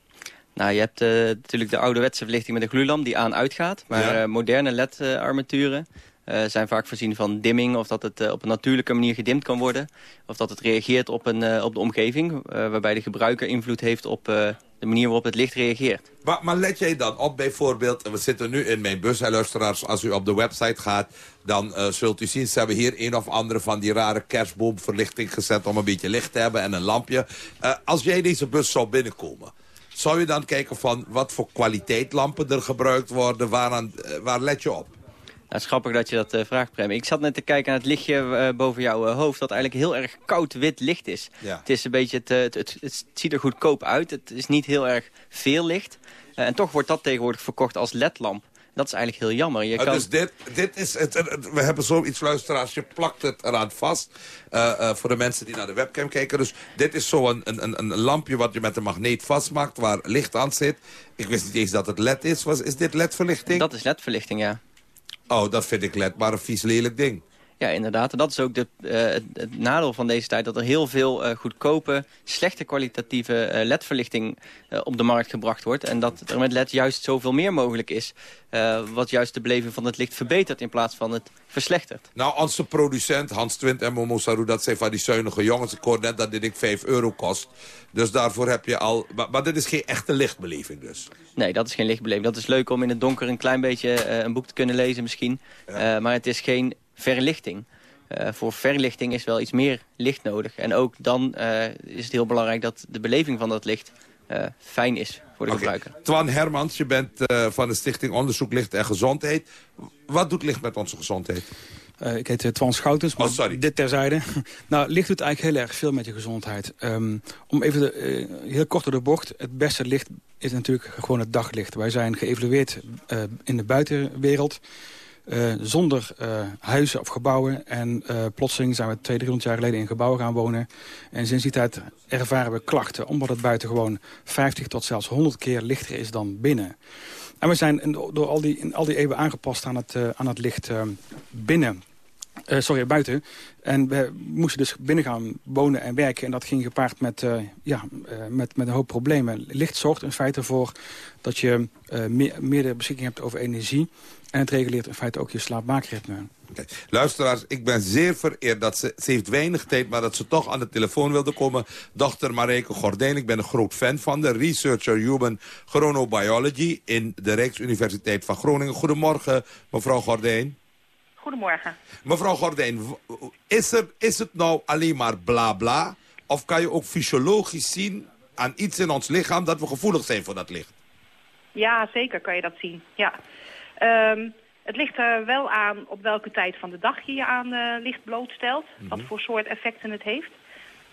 Nou, je hebt uh, natuurlijk de ouderwetse verlichting met een gloeilamp die aan-uit gaat. Maar ja. moderne LED-armaturen uh, zijn vaak voorzien van dimming... of dat het uh, op een natuurlijke manier gedimd kan worden. Of dat het reageert op, een, uh, op de omgeving... waarbij de gebruiker invloed heeft op de manier waarop het licht reageert. Maar, maar, let jij dan op bijvoorbeeld... we zitten nu in mijn bus, luisteraars... als u op de website gaat, dan zult u zien... ze hebben hier een of andere van die rare kerstboomverlichting gezet... om een beetje licht te hebben en een lampje. als jij deze bus zou binnenkomen... zou je dan kijken van wat voor kwaliteit lampen er gebruikt worden... Waaraan, waar let je op? Het is grappig dat je dat uh, vraagt, Prem. Ik zat net te kijken naar het lichtje uh, boven jouw uh, hoofd... dat eigenlijk heel erg koud wit licht is. Ja. Het, is een beetje het, het, het, het, ziet er goedkoop uit. Het is niet heel erg veel licht. en toch wordt dat tegenwoordig verkocht als ledlamp. Dat is eigenlijk heel jammer. Je Uh, kan... Dus dit, dit is het, het- we hebben zoiets, luisteraars, je plakt het eraan vast. eh, eh, voor de mensen die naar de webcam kijken. Dus dit is zo'n een, een, een lampje wat je met een magneet vastmaakt, waar licht aan zit. Ik wist niet eens dat het LED is. Was, is dit LED-verlichting? Dat is ledverlichting, ja. Oh, dat vind ik LED, maar een vies lelijk ding. Ja, inderdaad. En dat is ook de, eh, het, nadeel van deze tijd. Dat er heel veel eh, goedkope, slechte kwalitatieve eh, ledverlichting op de markt gebracht wordt. En dat er met led juist zoveel meer mogelijk is. wat juist de beleving van het licht verbetert in plaats van het verslechtert. Nou, onze producent Hans Twint en Momo Saru, dat zijn van die zuinige jongens. Ik hoor net dat dit ik 5 euro kost. Dus daarvoor heb je al... Maar, maar dit is geen echte lichtbeleving dus. Nee, dat is geen lichtbeleving. Dat is leuk om in het donker een klein beetje een boek te kunnen lezen misschien. Maar het is geen verlichting. Eh, voor verlichting is wel iets meer licht nodig. En ook dan eh, is het heel belangrijk dat de beleving van dat licht eh, fijn is voor de gebruiker. Twan Hermans, je bent eh, van de Stichting Onderzoek Licht en Gezondheid. Wat doet licht met onze gezondheid? Eh, ik heet Twan Schoutens, maar Oh, sorry. dit terzijde. nou, licht doet eigenlijk heel erg veel met je gezondheid. Ehm, om even de, heel kort door de bocht. Het beste licht is natuurlijk gewoon het daglicht. Wij zijn geëvalueerd eh, in de buitenwereld. Eh, zonder eh, huizen of gebouwen. En eh, plotseling zijn we 200, 300 jaar geleden in gebouwen gaan wonen. En sinds die tijd ervaren we klachten. Omdat het buiten gewoon 50 tot zelfs 100 keer lichter is dan binnen. En we zijn door al die, al die eeuwen aangepast aan het, aan het licht binnen. Sorry, buiten. En we moesten dus binnen gaan wonen en werken. En dat ging gepaard met, ja, met, met een hoop problemen. Licht zorgt in feite voor dat je meer, meer beschikking hebt over energie. En het reguleert in feite ook je slaapmaakritme. Oké. Luisteraars, ik ben zeer vereerd dat ze... Ze heeft weinig tijd, maar dat ze toch aan de telefoon wilde komen. Dochter Marijke Gordijn, ik ben een groot fan van de Researcher Human Chronobiology... in de Rijksuniversiteit van Groningen. Goedemorgen, mevrouw Gordijn. Goedemorgen. Mevrouw Gordijn, is, er, is het nou alleen maar bla bla? Of kan je ook fysiologisch zien aan iets in ons lichaam... dat we gevoelig zijn voor dat licht? Ja, zeker kan je dat zien. Ja. Ehm, het ligt er wel aan op welke tijd van de dag je je aan eh, licht blootstelt. Wat voor soort effecten het heeft.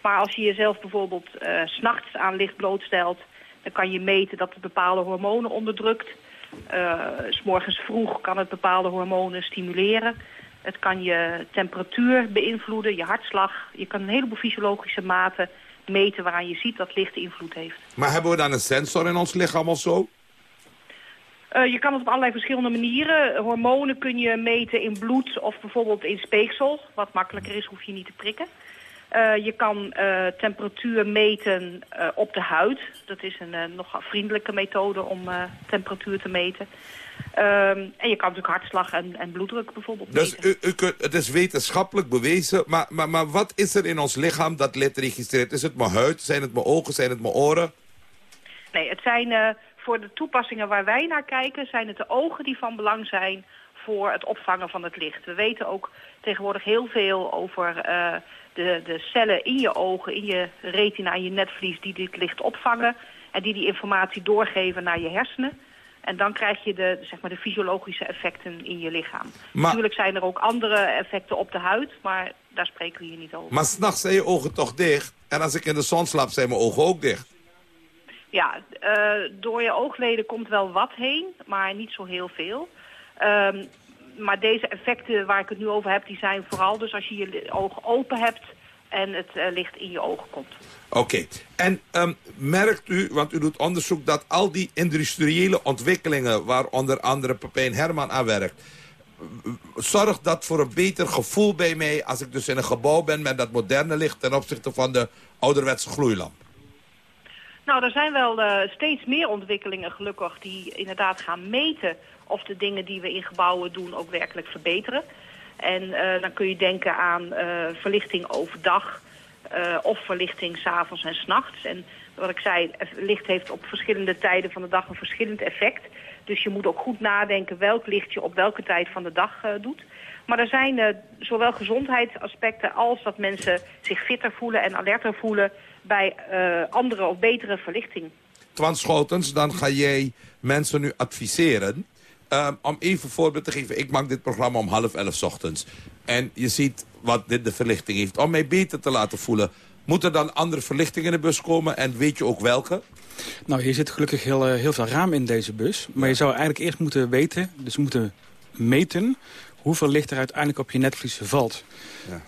Maar als je jezelf bijvoorbeeld eh, s s'nachts aan licht blootstelt... dan kan je meten dat het bepaalde hormonen onderdrukt. Eh, s morgens vroeg kan het bepaalde hormonen stimuleren. Het kan je temperatuur beïnvloeden, je hartslag. Je kan een heleboel fysiologische maten meten waaraan je ziet dat licht invloed heeft. Maar hebben we dan een sensor in ons lichaam of zo? Eh, je kan het op allerlei verschillende manieren. Hormonen kun je meten in bloed of bijvoorbeeld in speeksel. Wat makkelijker is, hoef je niet te prikken. Eh, je kan eh, temperatuur meten op de huid. Dat is een nogal vriendelijke methode om temperatuur te meten. Ehm, en je kan natuurlijk hartslag en, en bloeddruk bijvoorbeeld Dus meten. u, u kunt, het is wetenschappelijk bewezen, maar, maar, maar wat is er in ons lichaam dat licht registreert? Is het mijn huid, zijn het mijn ogen, zijn het mijn oren? Nee, het zijn voor de toepassingen waar wij naar kijken... zijn het de ogen die van belang zijn voor het opvangen van het licht. We weten ook tegenwoordig heel veel over eh, de, de cellen in je ogen... in je retina, in je netvlies die dit licht opvangen... en die die informatie doorgeven naar je hersenen. En dan krijg je de, zeg maar, de fysiologische effecten in je lichaam. Maar- Natuurlijk zijn er ook andere effecten op de huid, maar daar spreken we hier niet over. Maar s'nachts zijn je ogen toch dicht? En als ik in de zon slaap, zijn mijn ogen ook dicht. Ja, eh, door je oogleden komt wel wat heen, maar niet zo heel veel. Ehm, maar deze effecten waar ik het nu over heb, die zijn vooral dus als je je ogen open hebt en het eh, licht in je ogen komt. Oké. En ehm, merkt u, want u doet onderzoek, dat al die industriële ontwikkelingen... waar onder andere Pepijn Herman aan werkt... zorgt dat voor een beter gevoel bij mij... als ik dus in een gebouw ben met dat moderne licht... ten opzichte van de ouderwetse gloeilamp? Nou, er zijn wel eh, steeds meer ontwikkelingen gelukkig die inderdaad gaan meten of de dingen die we in gebouwen doen ook werkelijk verbeteren. En eh, dan kun je denken aan eh, verlichting overdag of verlichting s'avonds en s'nachts. En wat ik zei, licht heeft op verschillende tijden van de dag een verschillend effect. Dus je moet ook goed nadenken welk licht je op welke tijd van de dag doet. Maar er zijn zowel gezondheidsaspecten als dat mensen zich fitter voelen en alerter voelen bij eh, andere of betere verlichting. Twan Schotens, dan ga jij mensen nu adviseren... Ehm, om even een voorbeeld te geven. Ik maak dit programma om half elf 's ochtends. En je ziet wat dit de verlichting heeft. Om mij beter te laten voelen... Moet er dan andere verlichting in de bus komen? En weet je ook welke? Nou, hier zit gelukkig heel, eh, heel veel raam in deze bus. Maar je zou eigenlijk eerst moeten weten, dus moeten meten... hoeveel licht er uiteindelijk op je netvlies valt.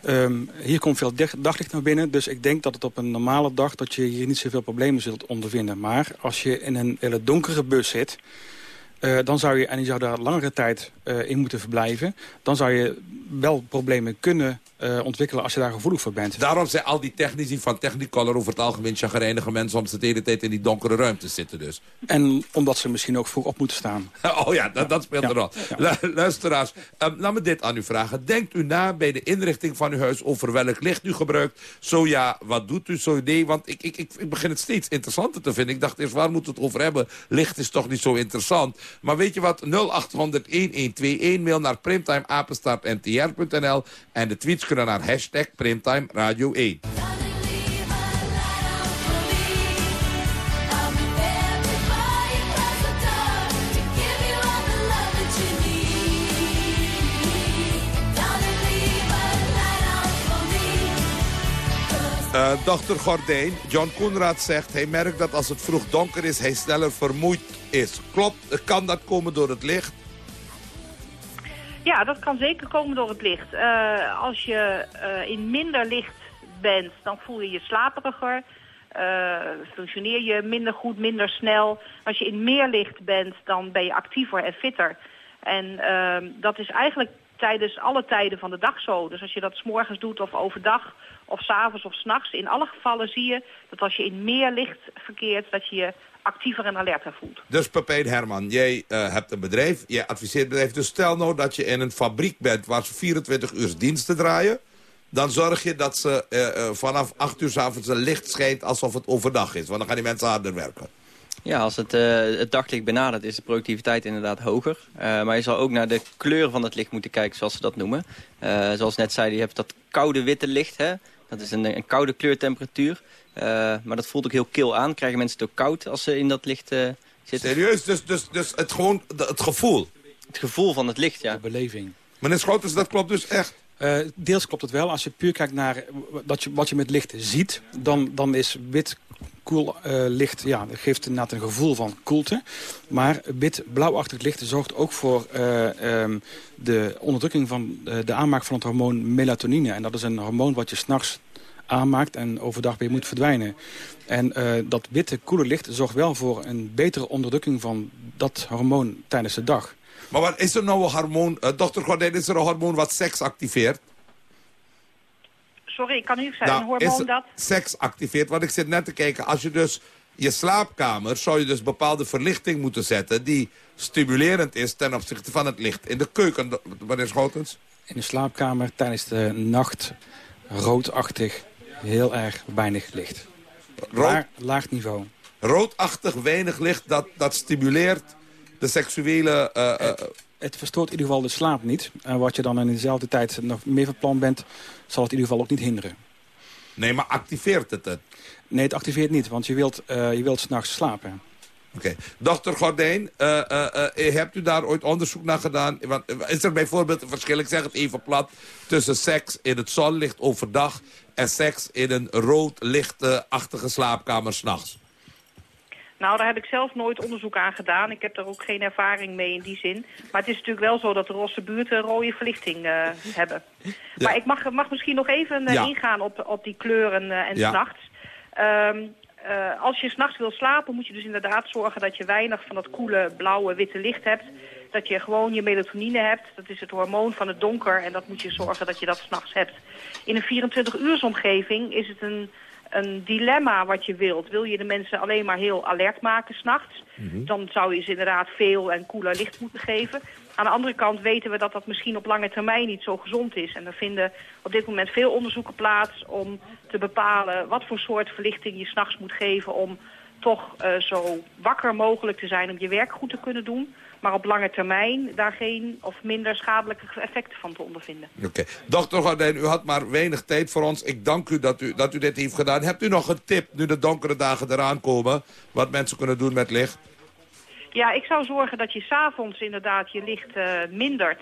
Ehm, hier komt veel daglicht naar binnen. Dus ik denk dat het op een normale dag... dat je hier niet zoveel problemen zult ondervinden. Maar als je in een hele donkere bus zit... Uh, dan zou je, en je zou daar langere tijd uh, in moeten verblijven... dan zou je wel problemen kunnen uh, ontwikkelen als je daar gevoelig voor bent. Daarom zijn al die technici van Technicolor over het algemeen chagrijnige mensen... om ze de hele tijd in die donkere ruimte zitten dus. En omdat ze misschien ook vroeg op moeten staan. oh ja, dat, dat speelt ja. er al. Ja. Luisteraars, um, laat me dit aan u vragen. Denkt u na bij de inrichting van uw huis over welk licht u gebruikt? Zo ja, wat doet u? Zo nee, want ik, ik, ik, ik begin het steeds interessanter te vinden. Ik dacht eerst, waar moeten we het over hebben? Licht is toch niet zo interessant. Maar weet je wat? 0800-1121, mail naar primtimeapenstaartntr.nl en de tweets kunnen naar hashtag Primtime Radio 1. Uh, dochter Gordijn, John Koenraad zegt... hij merkt dat als het vroeg donker is, hij sneller vermoeid is. Klopt, kan dat komen door het licht? Ja, dat kan zeker komen door het licht. Uh, als je uh, in minder licht bent, dan voel je je slaperiger. Uh, functioneer je minder goed, minder snel. Als je in meer licht bent, dan ben je actiever en fitter. En dat is eigenlijk tijdens alle tijden van de dag zo. Dus als je dat s'morgens doet of overdag of s'avonds of s'nachts... in alle gevallen zie je dat als je in meer licht verkeert... dat je je actiever en alerter voelt. Dus Pepijn Herman, jij uh, hebt een bedrijf, jij adviseert bedrijf. Dus stel nou dat je in een fabriek bent waar ze 24 uur diensten draaien... dan zorg je dat ze uh, uh, vanaf 8 uur s avonds een licht schijnt alsof het overdag is. Want dan gaan die mensen harder werken. Ja, als het, uh, het daglicht benadert is de productiviteit inderdaad hoger. Uh, maar je zal ook naar de kleur van het licht moeten kijken, zoals ze dat noemen. Uh, zoals net zei, je hebt dat koude witte licht. Hè? Dat is een, een koude kleurtemperatuur. Maar dat voelt ook heel kil aan. Krijgen mensen het ook koud als ze in dat licht zitten. Serieus? Dus, dus, dus het, gewoon, het gevoel? Het gevoel van het licht, ja. De beleving. Meneer Schotens, dat klopt dus echt? Uh, deels klopt het wel. Als je puur kijkt naar wat je, wat je met licht ziet... dan, dan is wit koel uh, licht ja, geeft inderdaad een gevoel van koelte. Maar wit-blauwachtig licht zorgt ook voor uh, um, de onderdrukking van uh, de aanmaak van het hormoon melatonine. En dat is een hormoon wat je s'nachts aanmaakt en overdag weer moet verdwijnen. En dat witte, koele licht zorgt wel voor een betere onderdrukking van dat hormoon tijdens de dag. Maar wat is er nou een hormoon, dokter Gordijn, is er een hormoon wat seks activeert? Sorry, ik kan u zeggen, nou, een hormoon dat... seks activeert, want ik zit net te kijken. Als je dus je slaapkamer, zou je dus bepaalde verlichting moeten zetten... die stimulerend is ten opzichte van het licht. In de keuken, wanneer Schotens? In de slaapkamer tijdens de nacht roodachtig, heel erg weinig licht. Rood, laag niveau. Roodachtig weinig licht, dat, dat stimuleert de seksuele... Uh, uh, het verstoort in ieder geval de slaap niet. En wat je dan in dezelfde tijd nog meer van plan bent... zal het in ieder geval ook niet hinderen. Nee, maar activeert het het? Nee, het activeert niet, want je wilt, uh, je wilt s'nachts slapen. Oké. Okay. Dochter Gordijn, uh, uh, hebt u daar ooit onderzoek naar gedaan? Want, is er bijvoorbeeld een verschil, ik zeg het even plat... tussen seks in het zonlicht overdag... en seks in een rood lichtachtige slaapkamer s'nachts? Nou, daar heb ik zelf nooit onderzoek aan gedaan. Ik heb daar ook geen ervaring mee in die zin. Maar het is natuurlijk wel zo dat de rosse buurten rode verlichting uh, hebben. Ja. Maar ik mag, mag misschien nog even uh, ja. ingaan op, op die kleuren uh, en ja. s'nachts. Um, als je s'nachts wil slapen moet je dus inderdaad zorgen dat je weinig van dat koele, blauwe, witte licht hebt. Dat je gewoon je melatonine hebt. Dat is het hormoon van het donker en dat moet je zorgen dat je dat s'nachts hebt. In een 24-uursomgeving is het een een dilemma wat je wilt. Wil je de mensen alleen maar heel alert maken s'nachts... Mm -hmm. dan zou je ze inderdaad veel en koeler licht moeten geven. Aan de andere kant weten we dat dat misschien op lange termijn niet zo gezond is. En er vinden op dit moment veel onderzoeken plaats om te bepalen... wat voor soort verlichting je s'nachts moet geven om toch uh, zo wakker mogelijk te zijn om je werk goed te kunnen doen maar op lange termijn daar geen of minder schadelijke effecten van te ondervinden. Oké. Okay. Dokter Gordijn, u had maar weinig tijd voor ons. Ik dank u dat, u dat u dit heeft gedaan. Hebt u nog een tip, nu de donkere dagen eraan komen, wat mensen kunnen doen met licht? Ja, ik zou zorgen dat je s'avonds inderdaad je licht uh, mindert.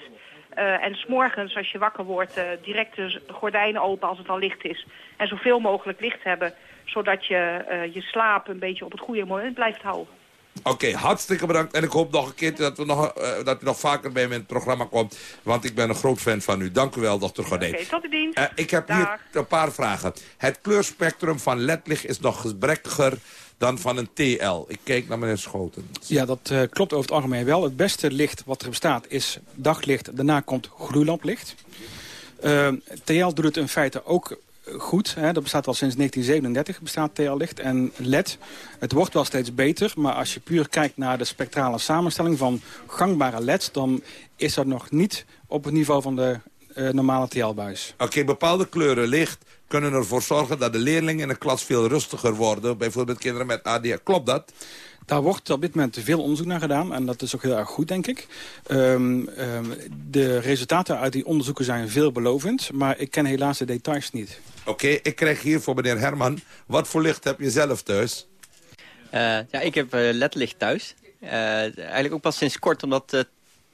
Uh, en s'morgens, als je wakker wordt, uh, direct de gordijnen open als het al licht is. En zoveel mogelijk licht hebben, zodat je je slaap een beetje op het goede moment blijft houden. Oké, okay, hartstikke bedankt. En ik hoop nog een keer dat, we nog, uh, dat u nog vaker bij me in het programma komt. Want ik ben een groot fan van u. Dank u wel, dokter Gordijn. Oké, okay, tot de dienst. Uh, ik heb Dag. hier een paar vragen. Het kleurspectrum van ledlicht is nog gebrekkiger dan van een TL. Ik kijk naar meneer Schoten. Ja, dat uh, klopt over het algemeen wel. Het beste licht wat er bestaat is daglicht. Daarna komt gloeilamplicht. TL doet het in feite ook goed. Hè. Dat bestaat al sinds 1937, bestaat TL-licht. En LED, het wordt wel steeds beter. Maar als je puur kijkt naar de spectrale samenstelling van gangbare LED's... dan is dat nog niet op het niveau van de uh, normale TL-buis. Oké, okay, bepaalde kleuren licht kunnen ervoor zorgen dat de leerlingen in de klas veel rustiger worden. Bijvoorbeeld kinderen met ADHD. Klopt dat? Daar wordt op dit moment veel onderzoek naar gedaan. En dat is ook heel erg goed, denk ik. Um, um, de resultaten uit die onderzoeken zijn veelbelovend. Maar ik ken helaas de details niet. Oké, okay, ik krijg hier voor meneer Herman. Wat voor licht heb je zelf thuis? Uh, ja, ik heb uh, ledlicht thuis. Uh, eigenlijk ook pas sinds kort, omdat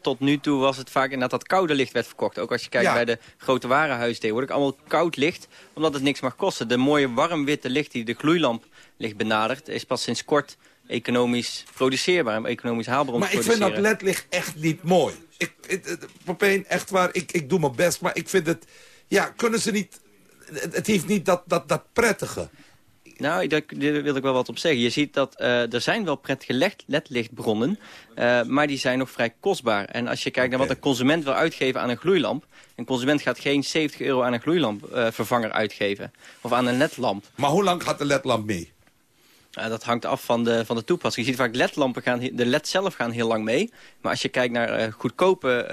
tot nu toe was het vaak inderdaad dat koude licht werd verkocht. Ook als je kijkt ja. bij de grote warenhuis tegenwoordig. Allemaal koud licht, omdat het niks mag kosten. De mooie warm witte licht die de gloeilamp licht benadert... is pas sinds kort economisch produceerbaar en economisch haalbaar om maar te ik vind dat ledlicht echt niet mooi. Ik, Popijn, echt waar, ik, ik doe mijn best, maar ik vind het... Ja, kunnen ze niet... Het, heeft niet dat, dat, dat prettige. Nou, daar, wil ik wel wat op zeggen. Je ziet dat uh, er zijn wel prettige ledlichtbronnen, uh, maar die zijn nog vrij kostbaar. En als je kijkt naar wat een consument wil uitgeven aan een gloeilamp... een consument gaat geen 70 euro aan een gloeilampvervanger uh, uitgeven. Of aan een ledlamp. Maar hoe lang gaat de ledlamp mee? Uh, dat hangt af van de, van de toepassing. Je ziet vaak ledlampen gaan, de led zelf gaan heel lang mee. Maar als je kijkt naar uh, goedkope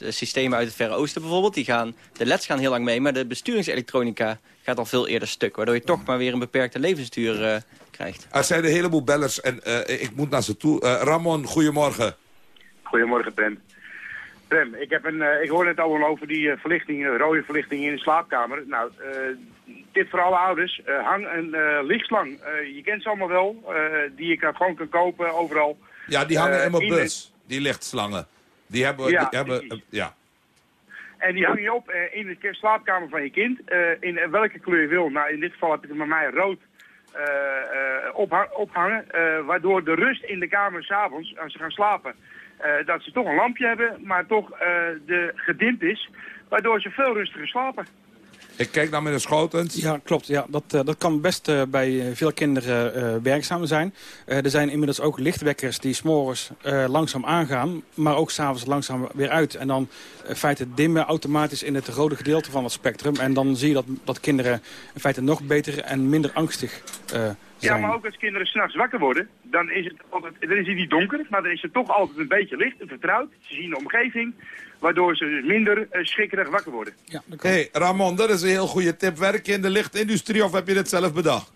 uh, systemen uit het Verre Oosten bijvoorbeeld... Die gaan, de leds gaan heel lang mee, maar de besturingselektronica gaat al veel eerder stuk. Waardoor je toch maar weer een beperkte levensduur krijgt. Er zijn een heleboel bellers en ik moet naar ze toe. Ramon, goedemorgen. Goedemorgen, Prem. Prem, ik, heb een, ik hoor net al over die verlichting, rode verlichting in de slaapkamer. Nou, dit voor alle ouders. Uh, hang een uh, lichtslang. Uh, je kent ze allemaal wel. die je kan, gewoon kan kopen overal. Ja, die hangen in mijn bus. Die lichtslangen. Die hebben... Ja, die hebben ja. En die hang je op in de slaapkamer van je kind. in welke kleur je wil. Nou, in dit geval heb ik het bij mij rood ophang, ophangen. waardoor de rust in de kamer s'avonds, als ze gaan slapen... dat ze toch een lampje hebben, maar toch de gedimd is. Waardoor ze veel rustiger slapen. Ik kijk naar meneer Schotens. Ja, klopt. Ja, dat, uh, dat kan best uh, bij veel kinderen uh, werkzaam zijn. er zijn inmiddels ook lichtwekkers die s'morgens langzaam aangaan... maar ook s'avonds langzaam weer uit. En dan in feite dimmen automatisch in het rode gedeelte van het spectrum. En dan zie je dat, dat kinderen in feite nog beter en minder angstig zijn. Ja, maar ook als kinderen s'nachts wakker worden, dan is, het altijd, dan is het niet donker... maar dan is het toch altijd een beetje licht en vertrouwd. Ze zien de omgeving waardoor ze minder uh, schrikkerig wakker worden. Ja, hey, Ramon, dat is een heel goede tip. Werk je in de lichtindustrie of heb je dit zelf bedacht?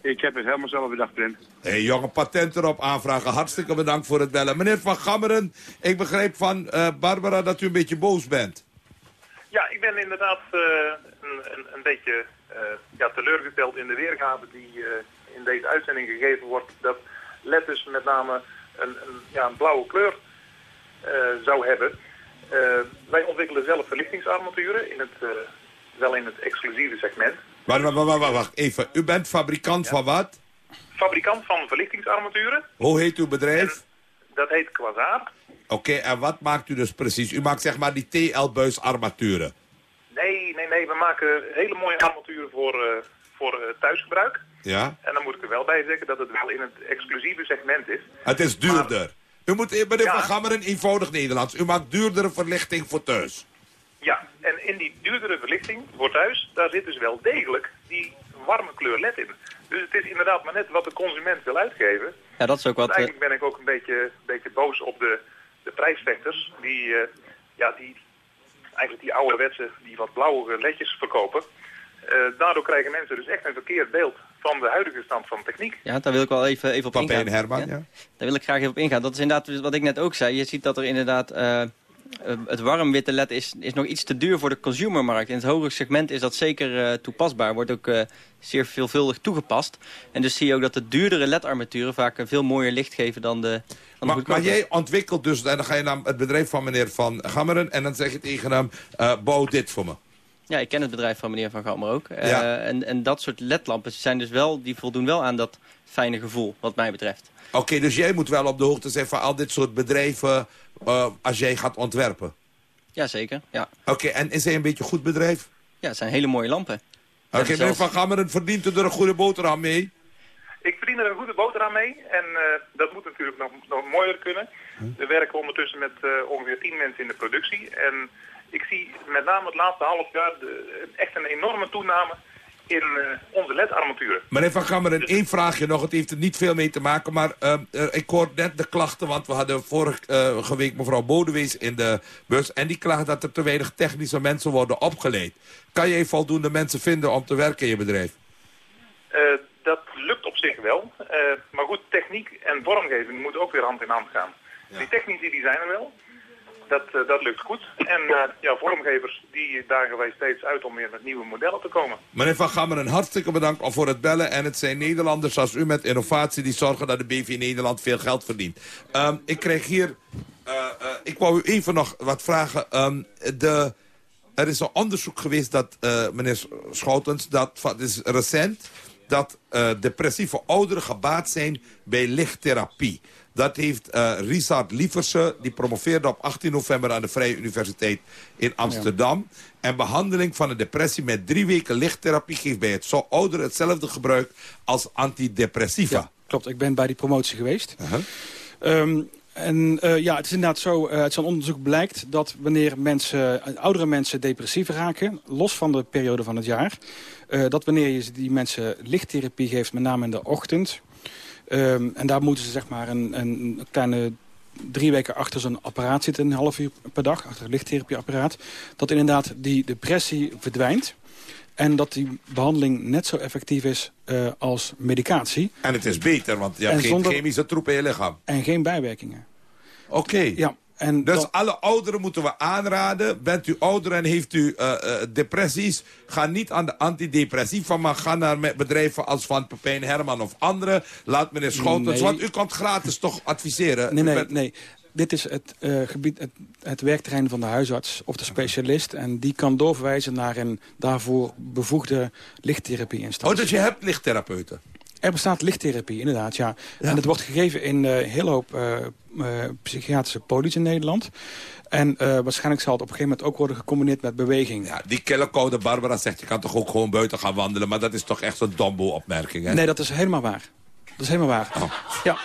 Ik heb het helemaal zelf bedacht, Prem. Hé, hey, jongen, patent erop aanvragen. Hartstikke bedankt voor het bellen. Meneer Van Gammeren, ik begreep van uh, Barbara dat u een beetje boos bent. Ja, ik ben inderdaad uh, een, een, een, beetje ja, teleurgesteld in de weergave die in deze uitzending gegeven wordt. Dat letters met name een, een ja, een blauwe kleur zou hebben. Uh, wij ontwikkelen zelf verlichtingsarmaturen, in het, uh, wel in het exclusieve segment. Wacht, wacht, wacht, wacht, even. U bent fabrikant ja. van wat? Fabrikant van verlichtingsarmaturen. Hoe heet uw bedrijf? En dat heet Quasar. Oké, okay, en wat maakt u dus precies? U maakt zeg maar die TL-buisarmaturen. Nee, nee, nee. We maken hele mooie armaturen voor, uh, voor thuisgebruik. Ja. En dan moet ik er wel bij zeggen dat het wel in het exclusieve segment is. Het is duurder. U moet, meneer ja. Van Gammeren, eenvoudig Nederlands. U maakt duurdere verlichting voor thuis. Ja, en in die duurdere verlichting voor thuis, daar zit dus wel degelijk die warme kleur LED in. Dus het is inderdaad maar net wat de consument wil uitgeven. Ja, dat is ook wat... Dus eigenlijk ben ik ook een beetje, beetje boos op de, de prijsvechters die, uh, ja, die eigenlijk die ouderwetse, die wat blauwe ledjes verkopen. Uh, daardoor krijgen mensen dus echt een verkeerd beeld van de huidige stand van techniek. Ja, daar wil ik wel even, even op ingaan. Herman, ja. ja. Daar wil ik graag even op ingaan. Dat is inderdaad wat ik net ook zei. Je ziet dat er inderdaad uh, eh, het warm witte led is, is nog iets te duur voor de consumermarkt. In het hogere segment is dat zeker uh, toepasbaar. Wordt ook uh, zeer veelvuldig toegepast. En dus zie je ook dat de duurdere ledarmaturen vaak een veel mooier licht geven dan de... Dan maar, de maar jij ontwikkelt dus, en dan ga je naar het bedrijf van meneer Van Gammeren... en dan zeg je tegen hem, bouw dit voor me. Ja, ik ken het bedrijf van meneer Van Gammer ook. Ja. en, en dat soort ledlampen zijn dus wel, die voldoen wel aan dat fijne gevoel, wat mij betreft. Oké, dus jij moet wel op de hoogte zijn van al dit soort bedrijven uh, als jij gaat ontwerpen? Jazeker, ja. Oké, en is hij een beetje een goed bedrijf? Ja, het zijn hele mooie lampen. Oké, okay, meneer Van Gammeren, verdient u er een goede boterham mee? Ik verdien er een goede boterham mee en uh, dat moet natuurlijk nog, nog mooier kunnen. We werken ondertussen met uh, ongeveer 10 mensen in de productie. En ik zie met name het laatste half jaar de, echt een enorme toename in uh, onze ledarmaturen. Meneer Van Gammeren, één vraagje nog. Het heeft er niet veel mee te maken, maar uh, ik hoor net de klachten... want we hadden vorige week mevrouw Bodewees in de bus... en die klaagt dat er te weinig technische mensen worden opgeleid. Kan jij voldoende mensen vinden om te werken in je bedrijf? dat lukt op zich wel. maar goed, techniek en vormgeving moeten ook weer hand in hand gaan. Ja. Die technici die zijn er wel dat, uh, dat lukt goed. En uh, ja, vormgevers die dagen wij steeds uit om weer met nieuwe modellen te komen. Meneer Van Gammeren, hartstikke bedankt voor het bellen. En het zijn Nederlanders zoals u met innovatie die zorgen dat de BV Nederland veel geld verdient. Um, ik kreeg hier... Uh, ik wou u even nog wat vragen. Um, de, er is een onderzoek geweest dat, meneer Schoutens, dat is recent... dat depressieve ouderen gebaat zijn bij lichttherapie. Dat heeft uh, Richard Lieverse, die promoveerde op 18 november aan de Vrije Universiteit in Amsterdam. En behandeling van een depressie met drie weken lichttherapie geeft bij het zo ouderen hetzelfde gebruik als antidepressiva. Ja, klopt. Ik ben bij die promotie geweest. Uh -huh. um, en uh, ja, het is inderdaad zo, uh, uit zo'n onderzoek blijkt dat wanneer mensen, oudere mensen depressief raken, los van de periode van het jaar, uh, dat wanneer je die mensen lichttherapie geeft, met name in de ochtend, Um, en daar moeten ze zeg maar een, een kleine drie weken achter zo'n apparaat zitten, een half uur per dag, achter een lichttherapieapparaat, dat inderdaad die depressie verdwijnt. En dat die behandeling net zo effectief is uh, als medicatie. En het is beter, want je hebt geen zonder... chemische troep in je lichaam. En geen bijwerkingen. Oké. Okay. Ja, en dus alle ouderen moeten we aanraden. Bent u ouder en heeft u uh, uh, depressies... ga niet aan de antidepressiva, maar ga naar bedrijven als Van Pepijn Herman of andere. Laat meneer Schotens, nee. want u kan gratis toch adviseren. Nee, nee, nee. Dit is het, uh, gebied, het, het, werkterrein van de huisarts of de specialist. En die kan doorverwijzen naar een daarvoor bevoegde lichttherapie-instantie. Oh, dus je hebt lichttherapeuten? Er bestaat lichttherapie, inderdaad, ja. ja. En het wordt gegeven in een uh, hele hoop uh, uh, psychiatrische polies in Nederland. En waarschijnlijk zal het op een gegeven moment ook worden gecombineerd met beweging. Ja, die kille Barbara zegt, je kan toch ook gewoon buiten gaan wandelen. Maar dat is toch echt een dombo-opmerking, hè? Nee, dat is helemaal waar. Dat is helemaal waar. Oh. Ja.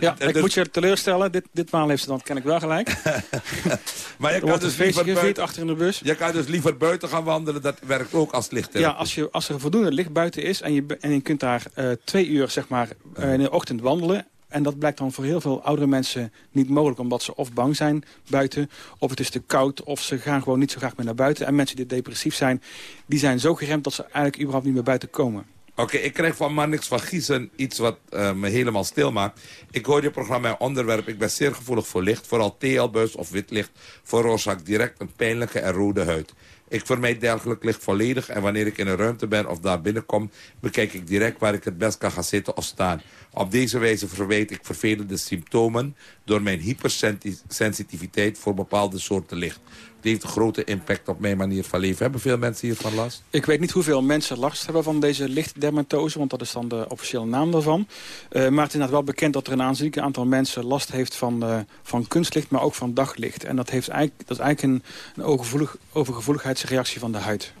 Ja, ik dus... moet je teleurstellen. Dit, dit maal heeft ze dan ken ik wel gelijk. maar je kan dus liever buiten, achter in de bus. Je kan dus liever buiten gaan wandelen. Dat werkt ook als licht. Ja, als, je, als er voldoende licht buiten is en je, en je kunt daar uh, twee uur zeg maar, uh, in de ochtend wandelen. En dat blijkt dan voor heel veel oudere mensen niet mogelijk... omdat ze of bang zijn buiten, of het is te koud... of ze gaan gewoon niet zo graag meer naar buiten. En mensen die depressief zijn, die zijn zo geremd... dat ze eigenlijk überhaupt niet meer buiten komen. Oké, ik krijg van Marnix van Giesen iets wat uh, me helemaal stil maakt. Ik hoor je programma en onderwerp. Ik ben zeer gevoelig voor licht. Vooral TL-bus of wit licht veroorzaakt direct een pijnlijke en rode huid. Ik vermijd dergelijk licht volledig en wanneer ik in een ruimte ben of daar binnenkom... bekijk ik direct waar ik het best kan gaan zitten of staan. Op deze wijze verwijt ik vervelende symptomen... door mijn hypersensitiviteit voor bepaalde soorten licht. Het heeft een grote impact op mijn manier van leven. Hebben veel mensen hiervan last? Ik weet niet hoeveel mensen last hebben van deze lichtdermatose... want dat is dan de officiële naam daarvan. Uh, maar het is inderdaad wel bekend dat er een aanzienlijk aantal mensen last heeft van, uh, van kunstlicht... maar ook van daglicht. En dat, heeft eigenlijk, dat is eigenlijk een, een overgevoelig, overgevoeligheidsreactie van de huid.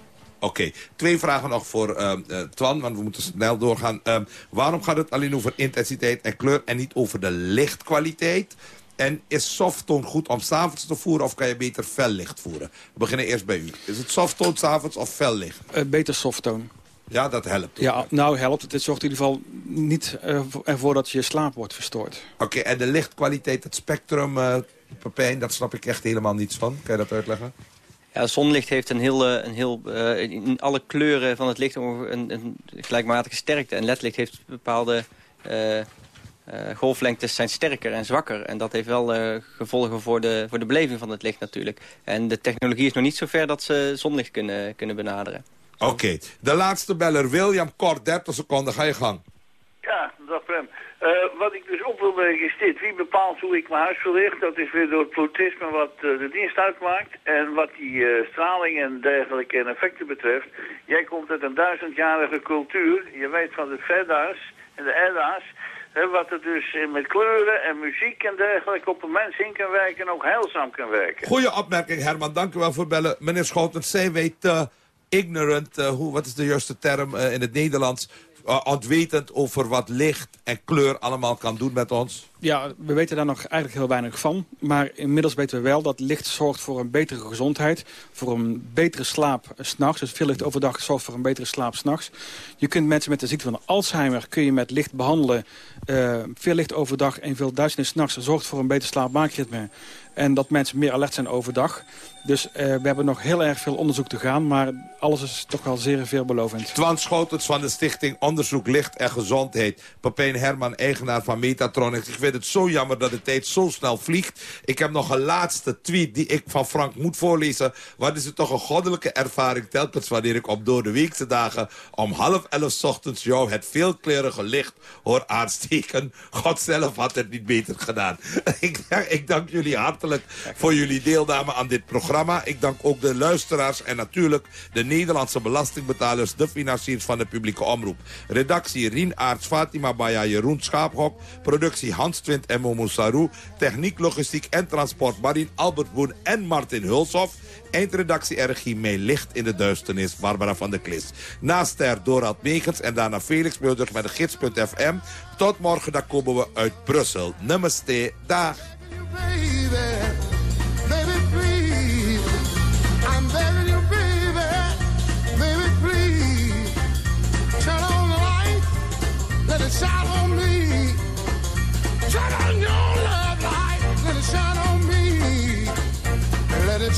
Oké, okay. twee vragen nog voor uh, uh, Twan, want we moeten snel doorgaan. Uh, waarom gaat het alleen over intensiteit en kleur en niet over de lichtkwaliteit? En is softtoon goed om s'avonds te voeren of kan je beter fellicht voeren? We beginnen eerst bij u. Is het softtoon s'avonds of fellicht? Uh, beter softtoon. Ja, dat helpt. Ja, nou helpt. Het zorgt in ieder geval niet uh, ervoor dat je slaap wordt verstoord. Oké, okay, en de lichtkwaliteit, het spectrum, uh, Pepijn, dat snap ik echt helemaal niets van. Kan je dat uitleggen? Ja, zonlicht heeft een heel, een heel, uh, in alle kleuren van het licht een, een gelijkmatige sterkte. En ledlicht heeft bepaalde uh, golflengtes zijn sterker en zwakker. En dat heeft wel gevolgen voor de, voor de beleving van het licht natuurlijk. En de technologie is nog niet zo ver dat ze zonlicht kunnen, kunnen benaderen. Oké, de laatste beller, William Kort, 30 seconden, ga je gang. Ja, dat Prem. Uh, wat ik dus op wil brengen is dit. Wie bepaalt hoe ik mijn huis verlicht? Dat is weer door het plotisme wat uh, de dienst uitmaakt. En wat die uh, straling en dergelijke en effecten betreft. Jij komt uit een duizendjarige cultuur. Je weet van de Veda's en de Edda's. Wat er dus met kleuren en muziek en dergelijke op een mens in kan werken en ook heilzaam kan werken. Goeie opmerking Herman, dank u wel voor bellen. Meneer Schouten, zij weet ignorant, hoe, wat is de juiste term in het Nederlands uh, ontwetend over wat licht en kleur allemaal kan doen met ons? Ja, we weten daar nog eigenlijk heel weinig van. Maar inmiddels weten we wel dat licht zorgt voor een betere gezondheid. Voor een betere slaap s'nachts. Dus veel licht overdag zorgt voor een betere slaap s'nachts. Je kunt mensen met de ziekte van Alzheimer kun je met licht behandelen. Uh, veel licht overdag en veel duisternis s'nachts zorgt voor een beter slaapmaakritme. En dat mensen meer alert zijn overdag. Dus uh, we hebben nog heel erg veel onderzoek te gaan. Maar alles is toch wel zeer veelbelovend. Twan Schotens van de stichting Onderzoek Licht en Gezondheid. Papijn Herman, eigenaar van Metatronics. Ik vind het zo jammer dat de tijd zo snel vliegt. Ik heb nog een laatste tweet die ik van Frank moet voorlezen. Wat is het toch een goddelijke ervaring telkens wanneer ik op door de weekse dagen... om half elf ochtends jou het veelkleurige licht hoor aansteken. God zelf had het niet beter gedaan. ik, ik dank jullie hartelijk voor jullie deelname aan dit programma Ik dank ook de luisteraars en natuurlijk de Nederlandse belastingbetalers... de financiers van de publieke omroep. Redactie Rien Aarts, Fatima Baya, Jeroen Schaaphok. Productie Hans Twint en Momo. Techniek, logistiek en transport Marin Albert Boen en Martin Hulshoff. Eindredactie RG Mee Licht in de Duisternis, Barbara van der Klis. Naast ter Dorald Megens en daarna Felix Mulders met de gids.fm. Tot morgen, dan komen we uit Brussel. Namaste, dag.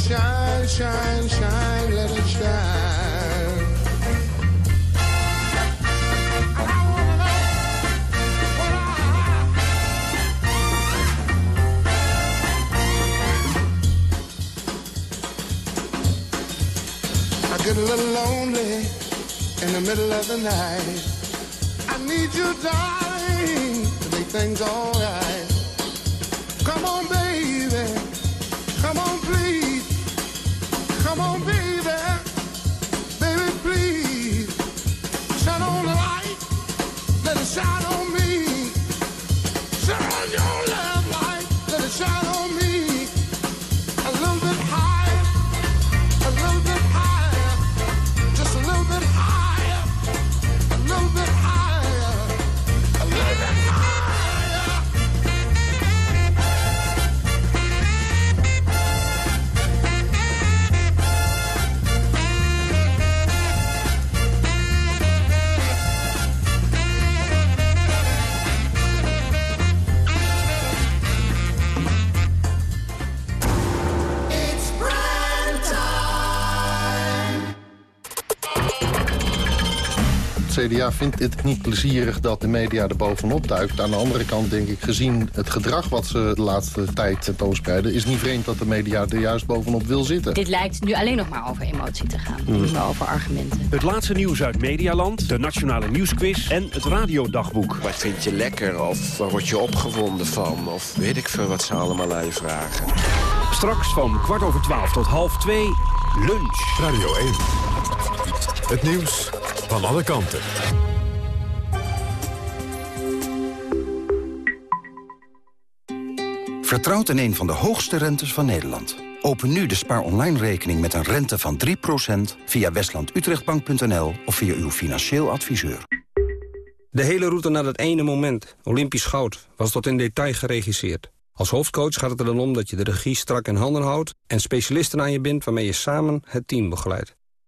Shine, shine, shine, let it shine. I get a little lonely in the middle of the night I need you, darling, to make things alright. Come on, baby. CDA vindt het niet plezierig dat de media er bovenop duikt. Aan de andere kant denk ik, gezien het gedrag wat ze de laatste tijd tentoonspreiden... is niet vreemd dat de media er juist bovenop wil zitten. Dit lijkt nu alleen nog maar over emotie te gaan. Mm. Niet meer over argumenten. Het laatste nieuws uit Medialand, de Nationale Nieuwsquiz en het Radiodagboek. Wat vind je lekker of waar word je opgewonden van? Of weet ik veel wat ze allemaal aan je vragen. Straks van kwart over twaalf tot half twee, lunch. Radio 1. Het nieuws van alle kanten. Vertrouwt in een van de hoogste rentes van Nederland. Open nu de spaar online rekening met een rente van 3% via westlandutrechtbank.nl of via uw financieel adviseur. De hele route naar dat ene moment, Olympisch goud, was tot in detail geregisseerd. Als hoofdcoach gaat het er dan om dat je de regie strak in handen houdt... en specialisten aan je bindt waarmee je samen het team begeleidt.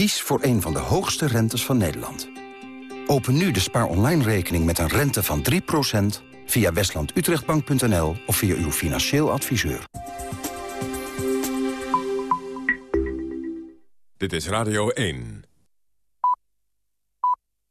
Kies voor een van de hoogste rentes van Nederland. Open nu de spaar online rekening met een rente van 3% via westlandutrechtbank.nl of via uw financieel adviseur. Dit is Radio 1.